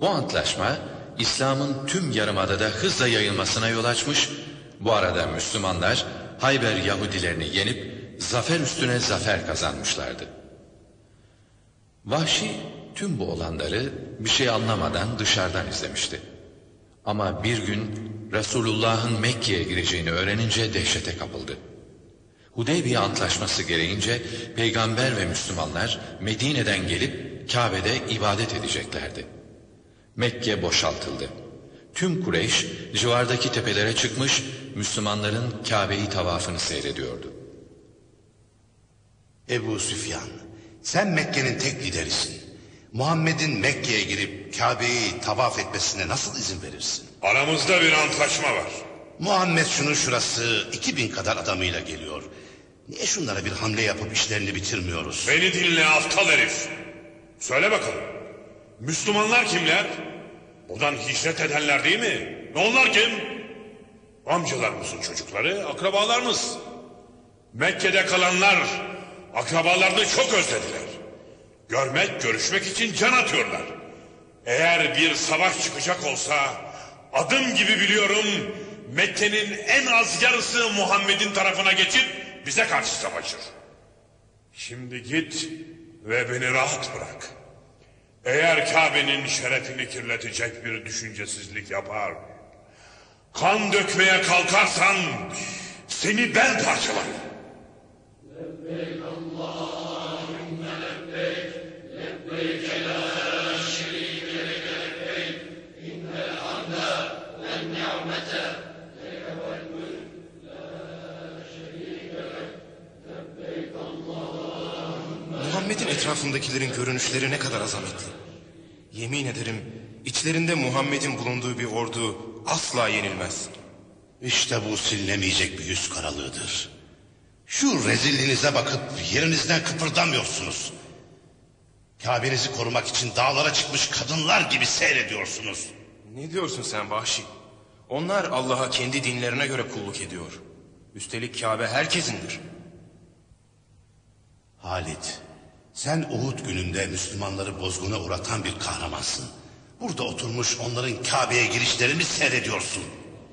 Bu antlaşma, İslam'ın tüm yarımadada hızla yayılmasına yol açmış, bu arada Müslümanlar Hayber Yahudilerini yenip zafer üstüne zafer kazanmışlardı. Vahşi tüm bu olanları bir şey anlamadan dışarıdan izlemişti. Ama bir gün Resulullah'ın Mekke'ye gireceğini öğrenince dehşete kapıldı. Hudeybiye Antlaşması gereğince peygamber ve Müslümanlar Medine'den gelip Kabe'de ibadet edeceklerdi. Mekke boşaltıldı. Tüm Kureyş civardaki tepelere çıkmış Müslümanların Kabe'yi tavafını seyrediyordu. Ebu Süfyan, sen Mekke'nin tek liderisin. Muhammed'in Mekke'ye girip Kabe'yi tavaf etmesine nasıl izin verirsin? Aramızda bir antlaşma var. Muhammed şunun şurası 2000 kadar adamıyla geliyor. Niye şunlara bir hamle yapıp işlerini bitirmiyoruz? Beni dinle aptal herif. Söyle bakalım. Müslümanlar kimler? Buradan hicret edenler değil mi? Onlar kim? Amcalarımızın çocukları, akrabalarımız. Mekke'de kalanlar akrabalarını çok özlediler. Görmek, görüşmek için can atıyorlar. Eğer bir savaş çıkacak olsa adım gibi biliyorum Mekke'nin en az yarısı Muhammed'in tarafına geçip bize karşı savaşır. Şimdi git ve beni rahat bırak. Eğer Kabe'nin şerefini kirletecek bir düşüncesizlik yapar, kan dökmeye kalkarsan seni ben parçalarım. Etrafındakilerin görünüşleri ne kadar azametli. Yemin ederim içlerinde Muhammed'in bulunduğu bir ordu asla yenilmez. İşte bu silinemeyecek bir yüz karalığıdır. Şu rezilliğinize bakıp yerinizden kıpırdamıyorsunuz. Kabe'nizi korumak için dağlara çıkmış kadınlar gibi seyrediyorsunuz. Ne diyorsun sen vahşi? Onlar Allah'a kendi dinlerine göre kulluk ediyor. Üstelik Kabe herkesindir. Halit, sen Uhud gününde Müslümanları bozguna uğratan bir kahramansın. Burada oturmuş onların Kabe'ye girişlerini seyrediyorsun.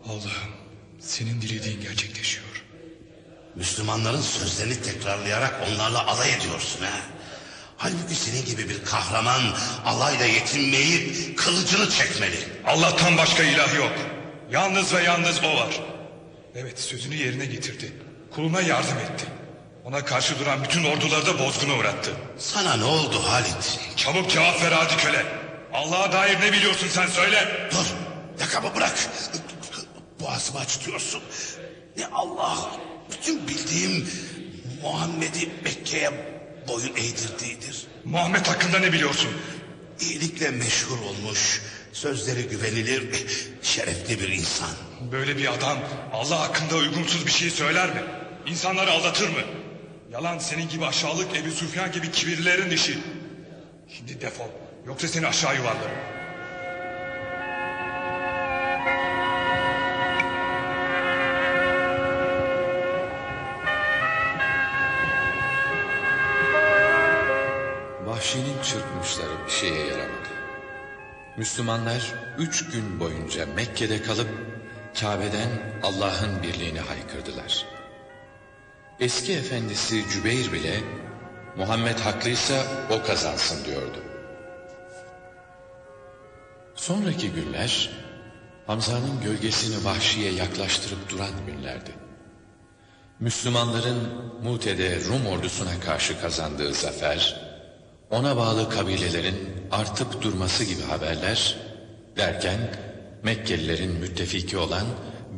Allah'ım senin dilediğin gerçekleşiyor. Müslümanların sözlerini tekrarlayarak onlarla alay ediyorsun ha. Halbuki senin gibi bir kahraman alayla yetinmeyip kılıcını çekmeli. Allah'tan başka ilah yok. Yalnız ve yalnız o var. Evet sözünü yerine getirdi. Kuluna yardım etti. Ona karşı duran bütün orduları da bozguna uğrattı. Sana ne oldu Halit? Çabuk cevap ver hadi köle. Allah'a dair ne biliyorsun sen söyle. Dur yakamı bırak. Boğazımı açtıyorsun. Ne Allah bütün bildiğim Muhammed'i Mekke'ye boyun eğdirdiğidir. Muhammed hakkında ne biliyorsun? İyilikle meşhur olmuş, sözleri güvenilir, şerefli bir insan. Böyle bir adam Allah hakkında uygunsuz bir şey söyler mi? İnsanları aldatır mı? Yalan senin gibi aşağılık Ebu Süfyan gibi kibirlilerin işi. Şimdi defol. Yoksa seni aşağı yuvarlarım. Vahşinin çırpmışları bir şeye yaramadı. Müslümanlar üç gün boyunca Mekke'de kalıp Kabe'den Allah'ın birliğini haykırdılar. Eski efendisi Cübeyr bile Muhammed haklıysa o kazansın diyordu. Sonraki günler Hamza'nın gölgesini vahşiye yaklaştırıp duran günlerdi. Müslümanların Mute'de Rum ordusuna karşı kazandığı zafer, ona bağlı kabilelerin artıp durması gibi haberler derken Mekkelilerin müttefiki olan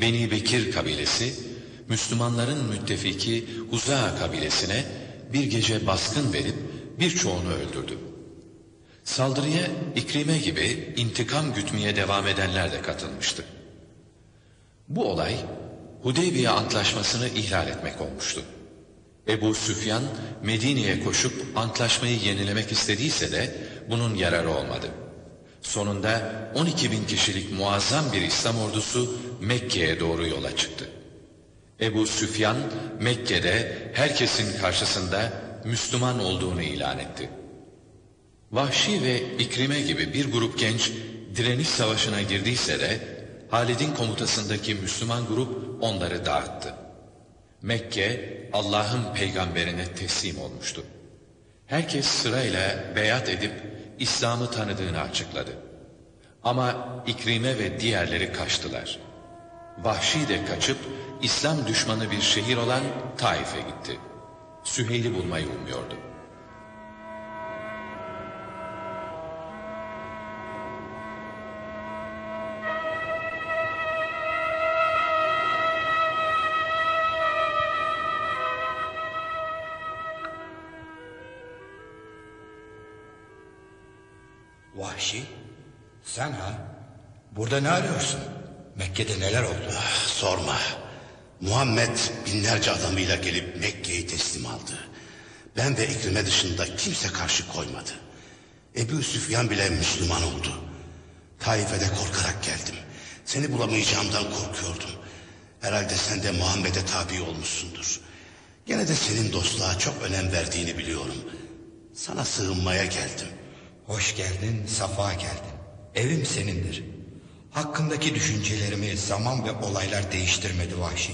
Beni Bekir kabilesi Müslümanların müttefiki Huza kabilesine bir gece baskın verip birçoğunu öldürdü. Saldırıya İkrime gibi intikam gütmeye devam edenler de katılmıştı. Bu olay Hudeybiye Antlaşması'nı ihlal etmek olmuştu. Ebu Süfyan Medine'ye koşup antlaşmayı yenilemek istediyse de bunun yararı olmadı. Sonunda 12 bin kişilik muazzam bir İslam ordusu Mekke'ye doğru yola çıktı. Ebu Süfyan Mekke'de herkesin karşısında Müslüman olduğunu ilan etti. Vahşi ve İkrime gibi bir grup genç direniş savaşına girdiyse de Halid'in komutasındaki Müslüman grup onları dağıttı. Mekke Allah'ın peygamberine teslim olmuştu. Herkes sırayla beyat edip İslam'ı tanıdığını açıkladı. Ama İkrime ve diğerleri kaçtılar. Vahşi de kaçıp İslam düşmanı bir şehir olan Taif'e gitti. Süheyl'i bulmayı umuyordu. Vahşi, sen ha? Burada ne arıyorsun? Mekke'de neler oldu? Sorma. Muhammed binlerce adamıyla gelip Mekke'yi teslim aldı. Ben ve İkrime dışında kimse karşı koymadı. Ebu Süfyan bile Müslüman oldu. Taif'e de korkarak geldim. Seni bulamayacağımdan korkuyordum. Herhalde sen de Muhammed'e tabi olmuşsundur. Gene de senin dostluğa çok önem verdiğini biliyorum. Sana sığınmaya geldim. Hoş geldin, safa geldin. Evim senindir. Hakkındaki düşüncelerimi zaman ve olaylar değiştirmedi Vahşi.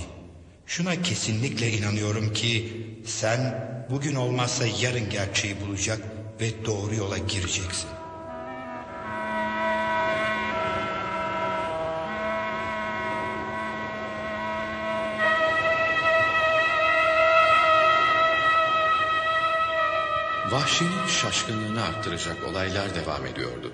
Şuna kesinlikle inanıyorum ki sen bugün olmazsa yarın gerçeği bulacak ve doğru yola gireceksin. Vahşinin şaşkınlığını arttıracak olaylar devam ediyordu.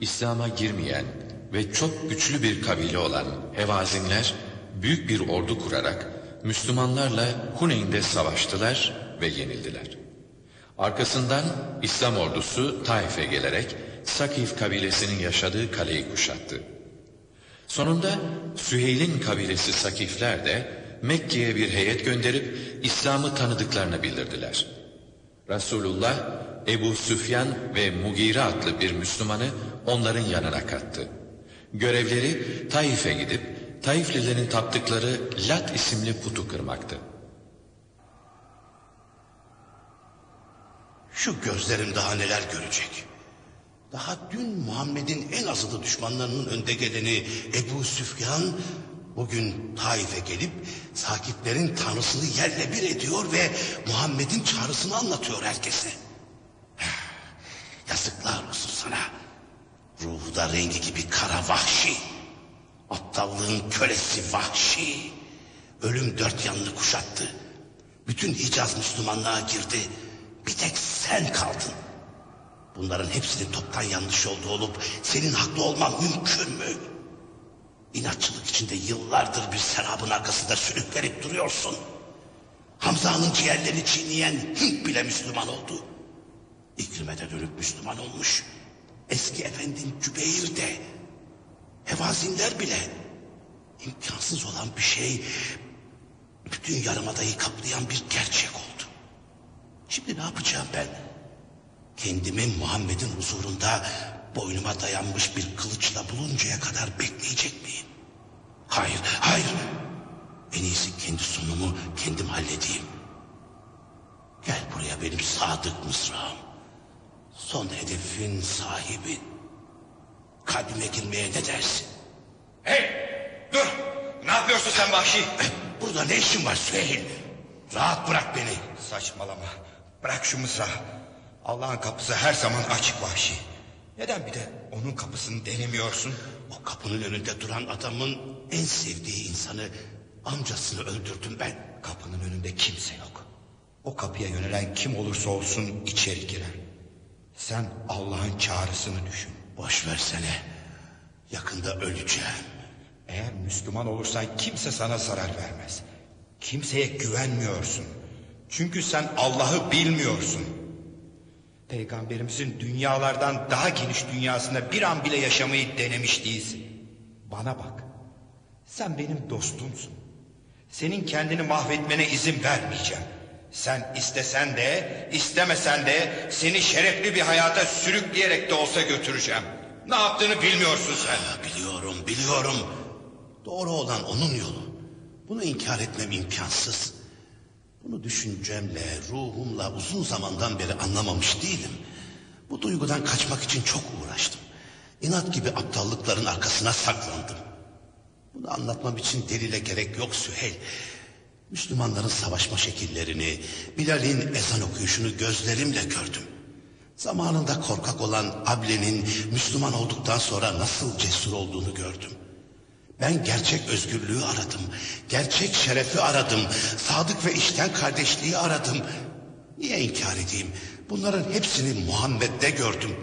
İslam'a girmeyen ve çok güçlü bir kabile olan Hevazinler büyük bir ordu kurarak Müslümanlarla Huneyn'de savaştılar ve yenildiler. Arkasından İslam ordusu Taif'e gelerek Sakif kabilesinin yaşadığı kaleyi kuşattı. Sonunda Süheyl'in kabilesi Sakifler de Mekke'ye bir heyet gönderip İslam'ı tanıdıklarını bildirdiler. Resulullah Ebu Süfyan ve Mugire adlı bir Müslümanı onların yanına kattı. Görevleri Taif'e gidip Taiflilerin taptıkları Lat isimli putu kırmaktı. Şu gözlerim daha neler görecek. Daha dün Muhammed'in en azılı düşmanlarının önde geleni Ebu Süfyan bugün Taif'e gelip Sakiplerin tanrısını yerle bir ediyor ve Muhammed'in çağrısını anlatıyor herkese. Yazıklar olsun sana. Ruhu da rengi gibi kara vahşi. Aptallığın kölesi vahşi. Ölüm dört yanını kuşattı. Bütün Hicaz Müslümanlığa girdi. Bir tek sen kaldın. Bunların hepsinin toptan yanlış yolda olup senin haklı olman mümkün mü? İnatçılık içinde yıllardır bir serabın arkasında sürüklenip duruyorsun. Hamza'nın ciğerlerini çiğneyen Hint bile Müslüman oldu. İkrim'e dönüp Müslüman olmuş. Eski efendin Cübeyr de. Hevazinler bile. imkansız olan bir şey bütün yarımadayı kaplayan bir gerçek oldu. Şimdi ne yapacağım ben? Kendimi Muhammed'in huzurunda boynuma dayanmış bir kılıçla buluncaya kadar bekleyecek miyim? Hayır, hayır. En iyisi kendi sonumu kendim halledeyim. Gel buraya benim sadık mısrağım. Son hedefin sahibi. Kalbime girmeye ne dersin? Hey dur ne yapıyorsun sen vahşi? Burada ne işin var Süheyl? Rahat bırak beni. Saçmalama. Bırak şu mısra. Allah'ın kapısı her zaman açık vahşi. Neden bir de onun kapısını denemiyorsun? O kapının önünde duran adamın en sevdiği insanı, amcasını öldürdüm ben. Kapının önünde kimse yok. O kapıya yönelen kim olursa olsun içeri girer. Sen Allah'ın çağrısını düşün. Boş versene. Yakında öleceğim. Eğer Müslüman olursan kimse sana zarar vermez. Kimseye güvenmiyorsun. Çünkü sen Allah'ı bilmiyorsun. Peygamberimizin dünyalardan daha geniş dünyasında bir an bile yaşamayı denemiş değilsin. Bana bak. Sen benim dostumsun. Senin kendini mahvetmene izin vermeyeceğim. Sen istesen de istemesen de seni şerefli bir hayata sürükleyerek de olsa götüreceğim. Ne yaptığını bilmiyorsun sen. Biliyorum, biliyorum. Doğru olan onun yolu. Bunu inkar etmem imkansız. Bunu düşüncemle, ruhumla uzun zamandan beri anlamamış değilim. Bu duygudan kaçmak için çok uğraştım. İnat gibi aptallıkların arkasına saklandım. Bunu anlatmam için delile gerek yok Süheyl. Müslümanların savaşma şekillerini, Bilal'in ezan okuyuşunu gözlerimle gördüm. Zamanında korkak olan Able'nin Müslüman olduktan sonra nasıl cesur olduğunu gördüm. Ben gerçek özgürlüğü aradım. Gerçek şerefi aradım. Sadık ve işten kardeşliği aradım. Niye inkar edeyim? Bunların hepsini Muhammed'de gördüm.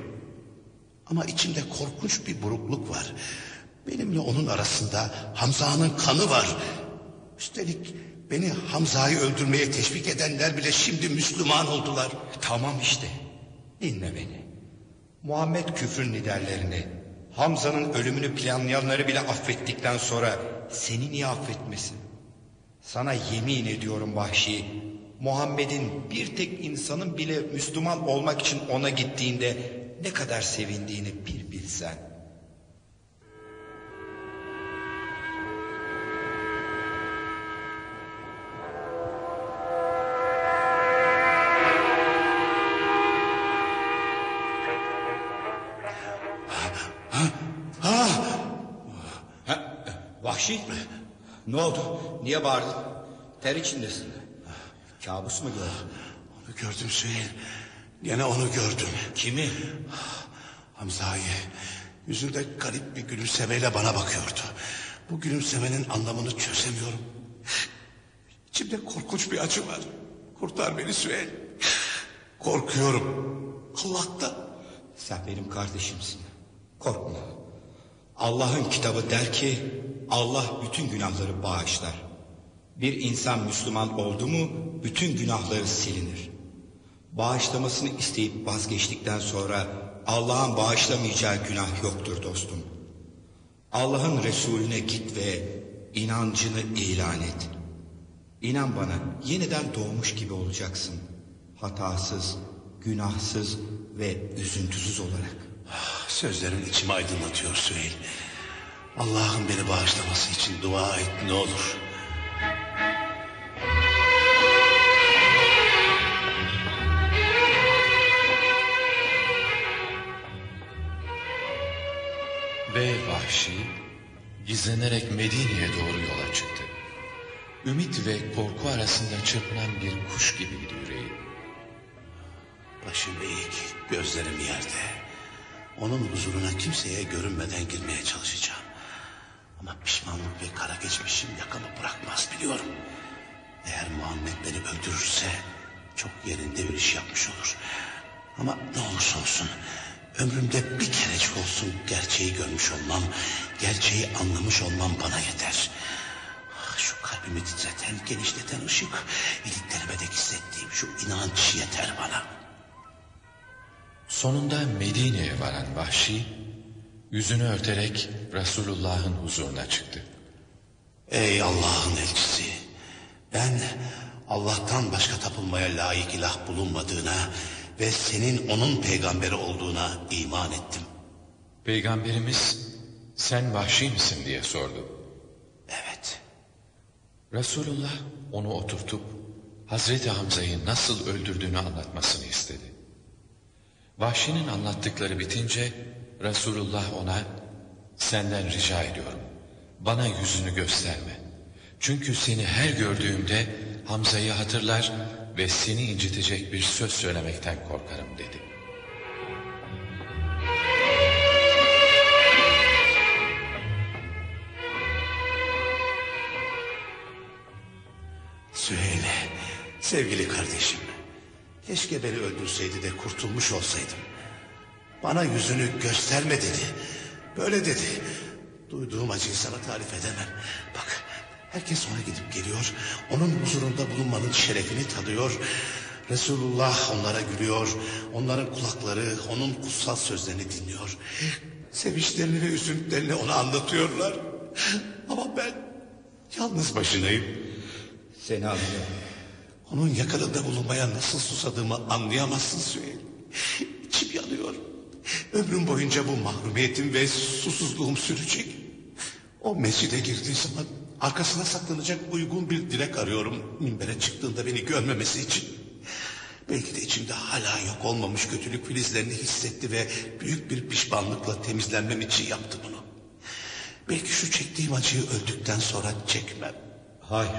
Ama içimde korkunç bir burukluk var. Benimle onun arasında Hamza'nın kanı var. Üstelik beni Hamza'yı öldürmeye teşvik edenler bile şimdi Müslüman oldular. Tamam işte. Dinle beni. Muhammed küfrün liderlerini, Hamza'nın ölümünü planlayanları bile affettikten sonra seni niye affetmesin? Sana yemin ediyorum vahşi, Muhammed'in bir tek insanın bile Müslüman olmak için ona gittiğinde ne kadar sevindiğini bir bilsen. Ne oldu? Niye bağırdın? Ter içindesin. Kabus mu gördün? Onu gördüm Süheyl. Yine onu gördüm. Kimi? Hamza'yı. Yüzünde garip bir gülümsemeyle bana bakıyordu. Bu gülümsemenin anlamını çözemiyorum. İçimde korkunç bir acı var. Kurtar beni Süheyl. Korkuyorum. Allah'tan. Sen benim kardeşimsin. Korkma. Allah'ın kitabı der ki Allah bütün günahları bağışlar. Bir insan Müslüman oldu mu bütün günahları silinir. Bağışlamasını isteyip vazgeçtikten sonra Allah'ın bağışlamayacağı günah yoktur dostum. Allah'ın Resulüne git ve inancını ilan et. İnan bana yeniden doğmuş gibi olacaksın. Hatasız, günahsız ve üzüntüsüz olarak. Sözlerin içimi aydınlatıyor Süheyl. Allah'ın beni bağışlaması için dua et ne olur. Ve vahşi gizlenerek Medine'ye doğru yola çıktı. Ümit ve korku arasında çırpınan bir kuş gibiydi yüreği. Başım eğik, gözlerim yerde. Onun huzuruna kimseye görünmeden girmeye çalışacağım. Ama pişmanlık ve kara geçmişim yakamı bırakmaz biliyorum. Eğer Muhammed beni öldürürse çok yerinde bir iş yapmış olur. Ama ne olursa olsun ömrümde bir kerecik olsun gerçeği görmüş olmam, gerçeği anlamış olmam bana yeter. Ah, Şu kalbimi titreten, genişleten ışık, iliklerime de hissettiğim şu inanç yeter bana. Sonunda Medine'ye varan Vahşi, yüzünü örterek Resulullah'ın huzuruna çıktı. Ey Allah'ın elçisi! Ben Allah'tan başka tapılmaya layık ilah bulunmadığına ve senin onun peygamberi olduğuna iman ettim. Peygamberimiz, sen Vahşi misin diye sordu. Evet. Resulullah onu oturtup Hazreti Hamza'yı nasıl öldürdüğünü anlatmasını istedi. Vahşi'nin anlattıkları bitince Resulullah ona senden rica ediyorum bana yüzünü gösterme. Çünkü seni her gördüğümde Hamza'yı hatırlar ve seni incitecek bir söz söylemekten korkarım dedi. Süheyl, sevgili kardeşim. Keşke beni öldürseydi de kurtulmuş olsaydım. Bana yüzünü gösterme dedi. Böyle dedi. Duyduğum acıyı sana tarif edemem. Bak herkes ona gidip geliyor. Onun huzurunda bulunmanın şerefini tadıyor. Resulullah onlara gülüyor. Onların kulakları onun kutsal sözlerini dinliyor. Sevinçlerini ve üzüntülerini ona anlatıyorlar. Ama ben yalnız başınayım. Seni anlıyorum. Onun yakınında bulunmaya nasıl susadığımı anlayamazsın Süheyl. İçim yanıyor. Ömrüm boyunca bu mahrumiyetim ve susuzluğum sürecek. O mescide girdiği zaman arkasına saklanacak uygun bir dilek arıyorum. Minbere çıktığında beni görmemesi için. Belki de içimde hala yok olmamış kötülük filizlerini hissetti ve büyük bir pişmanlıkla temizlenmem için yaptı bunu. Belki şu çektiğim acıyı öldükten sonra çekmem. Hayır.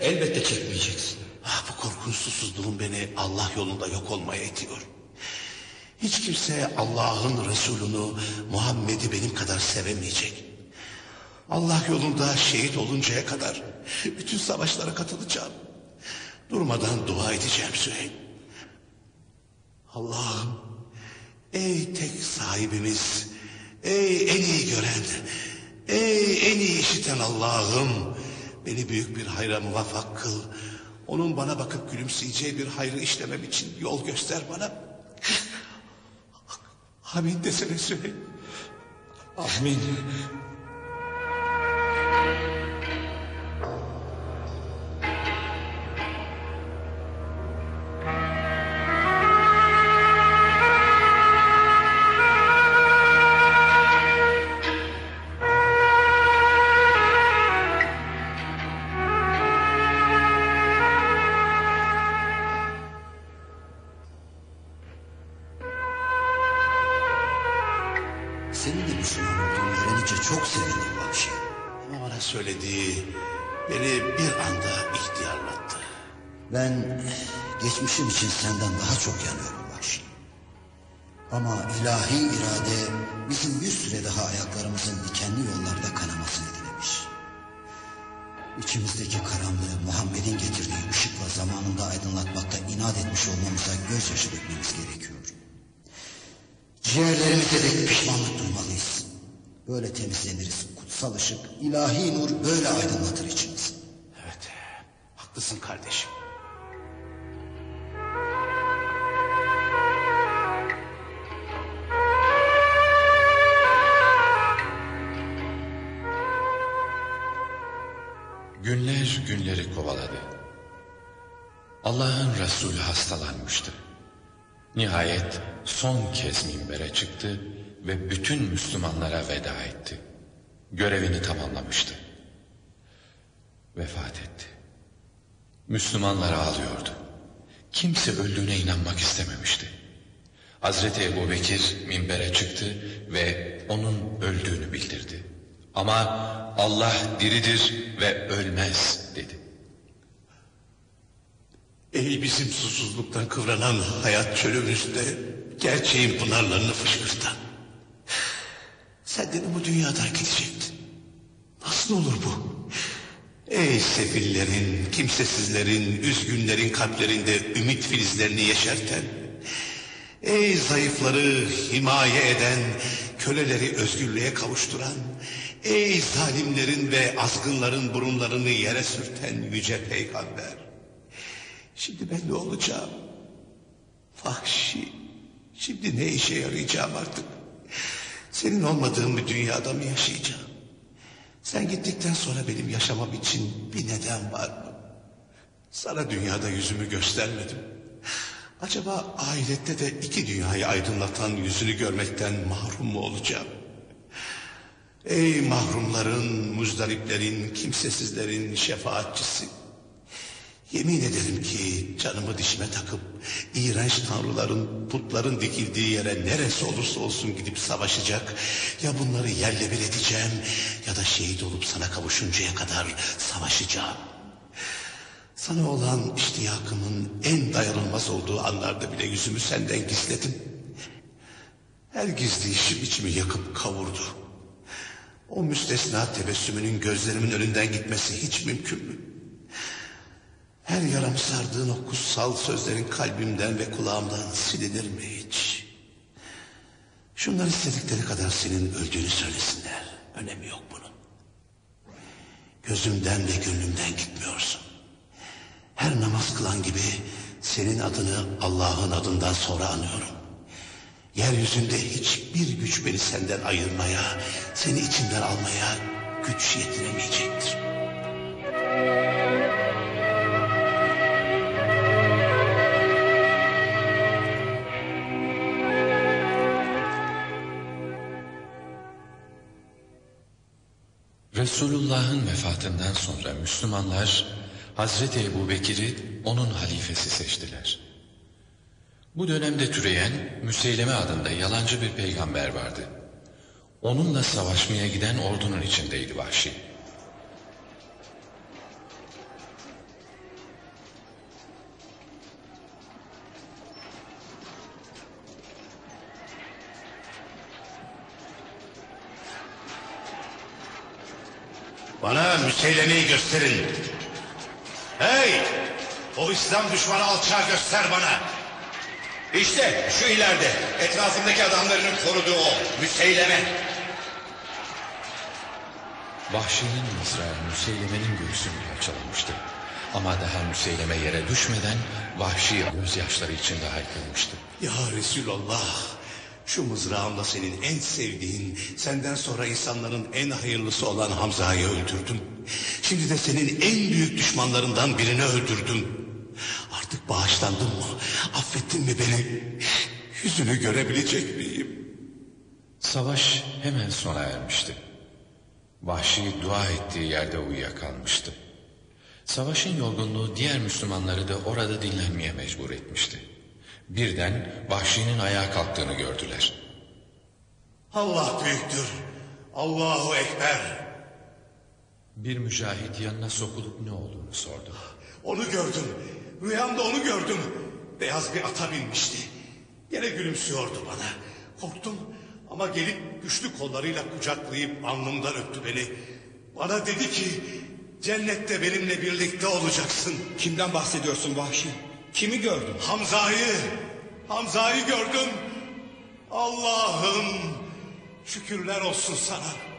Elbette çekmeyeceksin. Ah, bu korkunç susuzluğum beni Allah yolunda yok olmaya itiyor. Hiç kimse Allah'ın Resulünü Muhammed'i benim kadar sevemeyecek. Allah yolunda şehit oluncaya kadar bütün savaşlara katılacağım. Durmadan dua edeceğim Süheyl. Allah'ım ey tek sahibimiz, ey en iyi gören, ey en iyi işiten Allah'ım beni büyük bir hayra muvaffak kıl. Onun bana bakıp gülümseyeceği bir hayrı işlemem için yol göster bana. Amin desene Süheyl. Amin. Beni bir anda ihtiyarlattı. Ben geçmişim için senden daha çok yanıyorum Vahşi. Ama ilahi irade bizim bir süre daha ayaklarımızın dikenli yollarda kanamasını dilemiş. İçimizdeki karanlığı Muhammed'in getirdiği ışıkla zamanında aydınlatmakta inat etmiş olmamıza gözyaşı dökmemiz gerekiyor. Ciğerlerimize de pişmanlık duymalıyız. Böyle temizleniriz. Kutsal ışık, ilahi nur böyle aydınlatır içimizi. Haklısın kardeşim. Günler günleri kovaladı. Allah'ın Resulü hastalanmıştı. Nihayet son kez minbere çıktı ve bütün Müslümanlara veda etti. Görevini tamamlamıştı. Vefat etti. Müslümanlar ağlıyordu. Kimse öldüğüne inanmak istememişti. Hazreti Ebu Bekir minbere çıktı ve onun öldüğünü bildirdi. Ama Allah diridir ve ölmez dedi. Ey bizim susuzluktan kıvranan hayat çölümüzde gerçeğin pınarlarını fışkırtan. Sen de bu dünyadan gidecektin. Nasıl olur bu? Ey sefillerin, kimsesizlerin, üzgünlerin kalplerinde ümit filizlerini yeşerten. Ey zayıfları himaye eden, köleleri özgürlüğe kavuşturan. Ey zalimlerin ve azgınların burunlarını yere sürten yüce peygamber. Şimdi ben ne olacağım? Vahşi. Şimdi ne işe yarayacağım artık? Senin olmadığın bir dünyada mı yaşayacağım? Sen gittikten sonra benim yaşamam için bir neden var mı? Sana dünyada yüzümü göstermedim. Acaba ahirette de iki dünyayı aydınlatan yüzünü görmekten mahrum mu olacağım? Ey mahrumların, muzdariplerin, kimsesizlerin şefaatçisi. Yemin ederim ki canımı dişime takıp iğrenç tanrıların, putların dikildiği yere neresi olursa olsun gidip savaşacak. Ya bunları yerle bir edeceğim ya da şehit olup sana kavuşuncaya kadar savaşacağım. Sana olan iştiyakımın en dayanılmaz olduğu anlarda bile yüzümü senden gizledim. Her gizli işim içimi yakıp kavurdu. O müstesna tebessümünün gözlerimin önünden gitmesi hiç mümkün mü? Her yaramı sardığın o kutsal sözlerin kalbimden ve kulağımdan silinir mi hiç? Şunlar istedikleri kadar senin öldüğünü söylesinler. Önemi yok bunun. Gözümden ve gönlümden gitmiyorsun. Her namaz kılan gibi senin adını Allah'ın adından sonra anıyorum. Yeryüzünde hiçbir güç beni senden ayırmaya, seni içinden almaya güç yetiremeyecektir. Resulullah'ın vefatından sonra Müslümanlar Hazreti Ebu Bekir'i onun halifesi seçtiler. Bu dönemde türeyen Müseyleme adında yalancı bir peygamber vardı. Onunla savaşmaya giden ordunun içindeydi Vahşi. Bana Müseyleme'yi gösterin. Hey! O İslam düşmanı alçağı göster bana. İşte şu ileride etrafındaki adamlarının koruduğu o Müseyleme. Vahşi'nin mızrağı Müseyleme'nin göğsünü parçalamıştı. Ama daha Müseyleme yere düşmeden Vahşi gözyaşları içinde haykırmıştı. Ya Resulallah, şu mızrağımla senin en sevdiğin, senden sonra insanların en hayırlısı olan Hamza'yı öldürdüm. Şimdi de senin en büyük düşmanlarından birini öldürdüm. Artık bağışlandın mı? Affettin mi beni? Yüzünü görebilecek miyim? Savaş hemen sona ermişti. Vahşi dua ettiği yerde uyuyakalmıştı. Savaşın yorgunluğu diğer Müslümanları da orada dinlenmeye mecbur etmişti. Birden Vahşi'nin ayağa kalktığını gördüler. Allah büyüktür. Allahu Ekber. Bir mücahit yanına sokulup ne olduğunu sordu. Onu gördüm. Rüyamda onu gördüm. Beyaz bir ata binmişti. Yine gülümsüyordu bana. Korktum ama gelip güçlü kollarıyla kucaklayıp alnımdan öptü beni. Bana dedi ki cennette benimle birlikte olacaksın. Kimden bahsediyorsun Vahşi? Kimi gördün? Hamza'yı, Hamza'yı gördüm. Allah'ım şükürler olsun sana.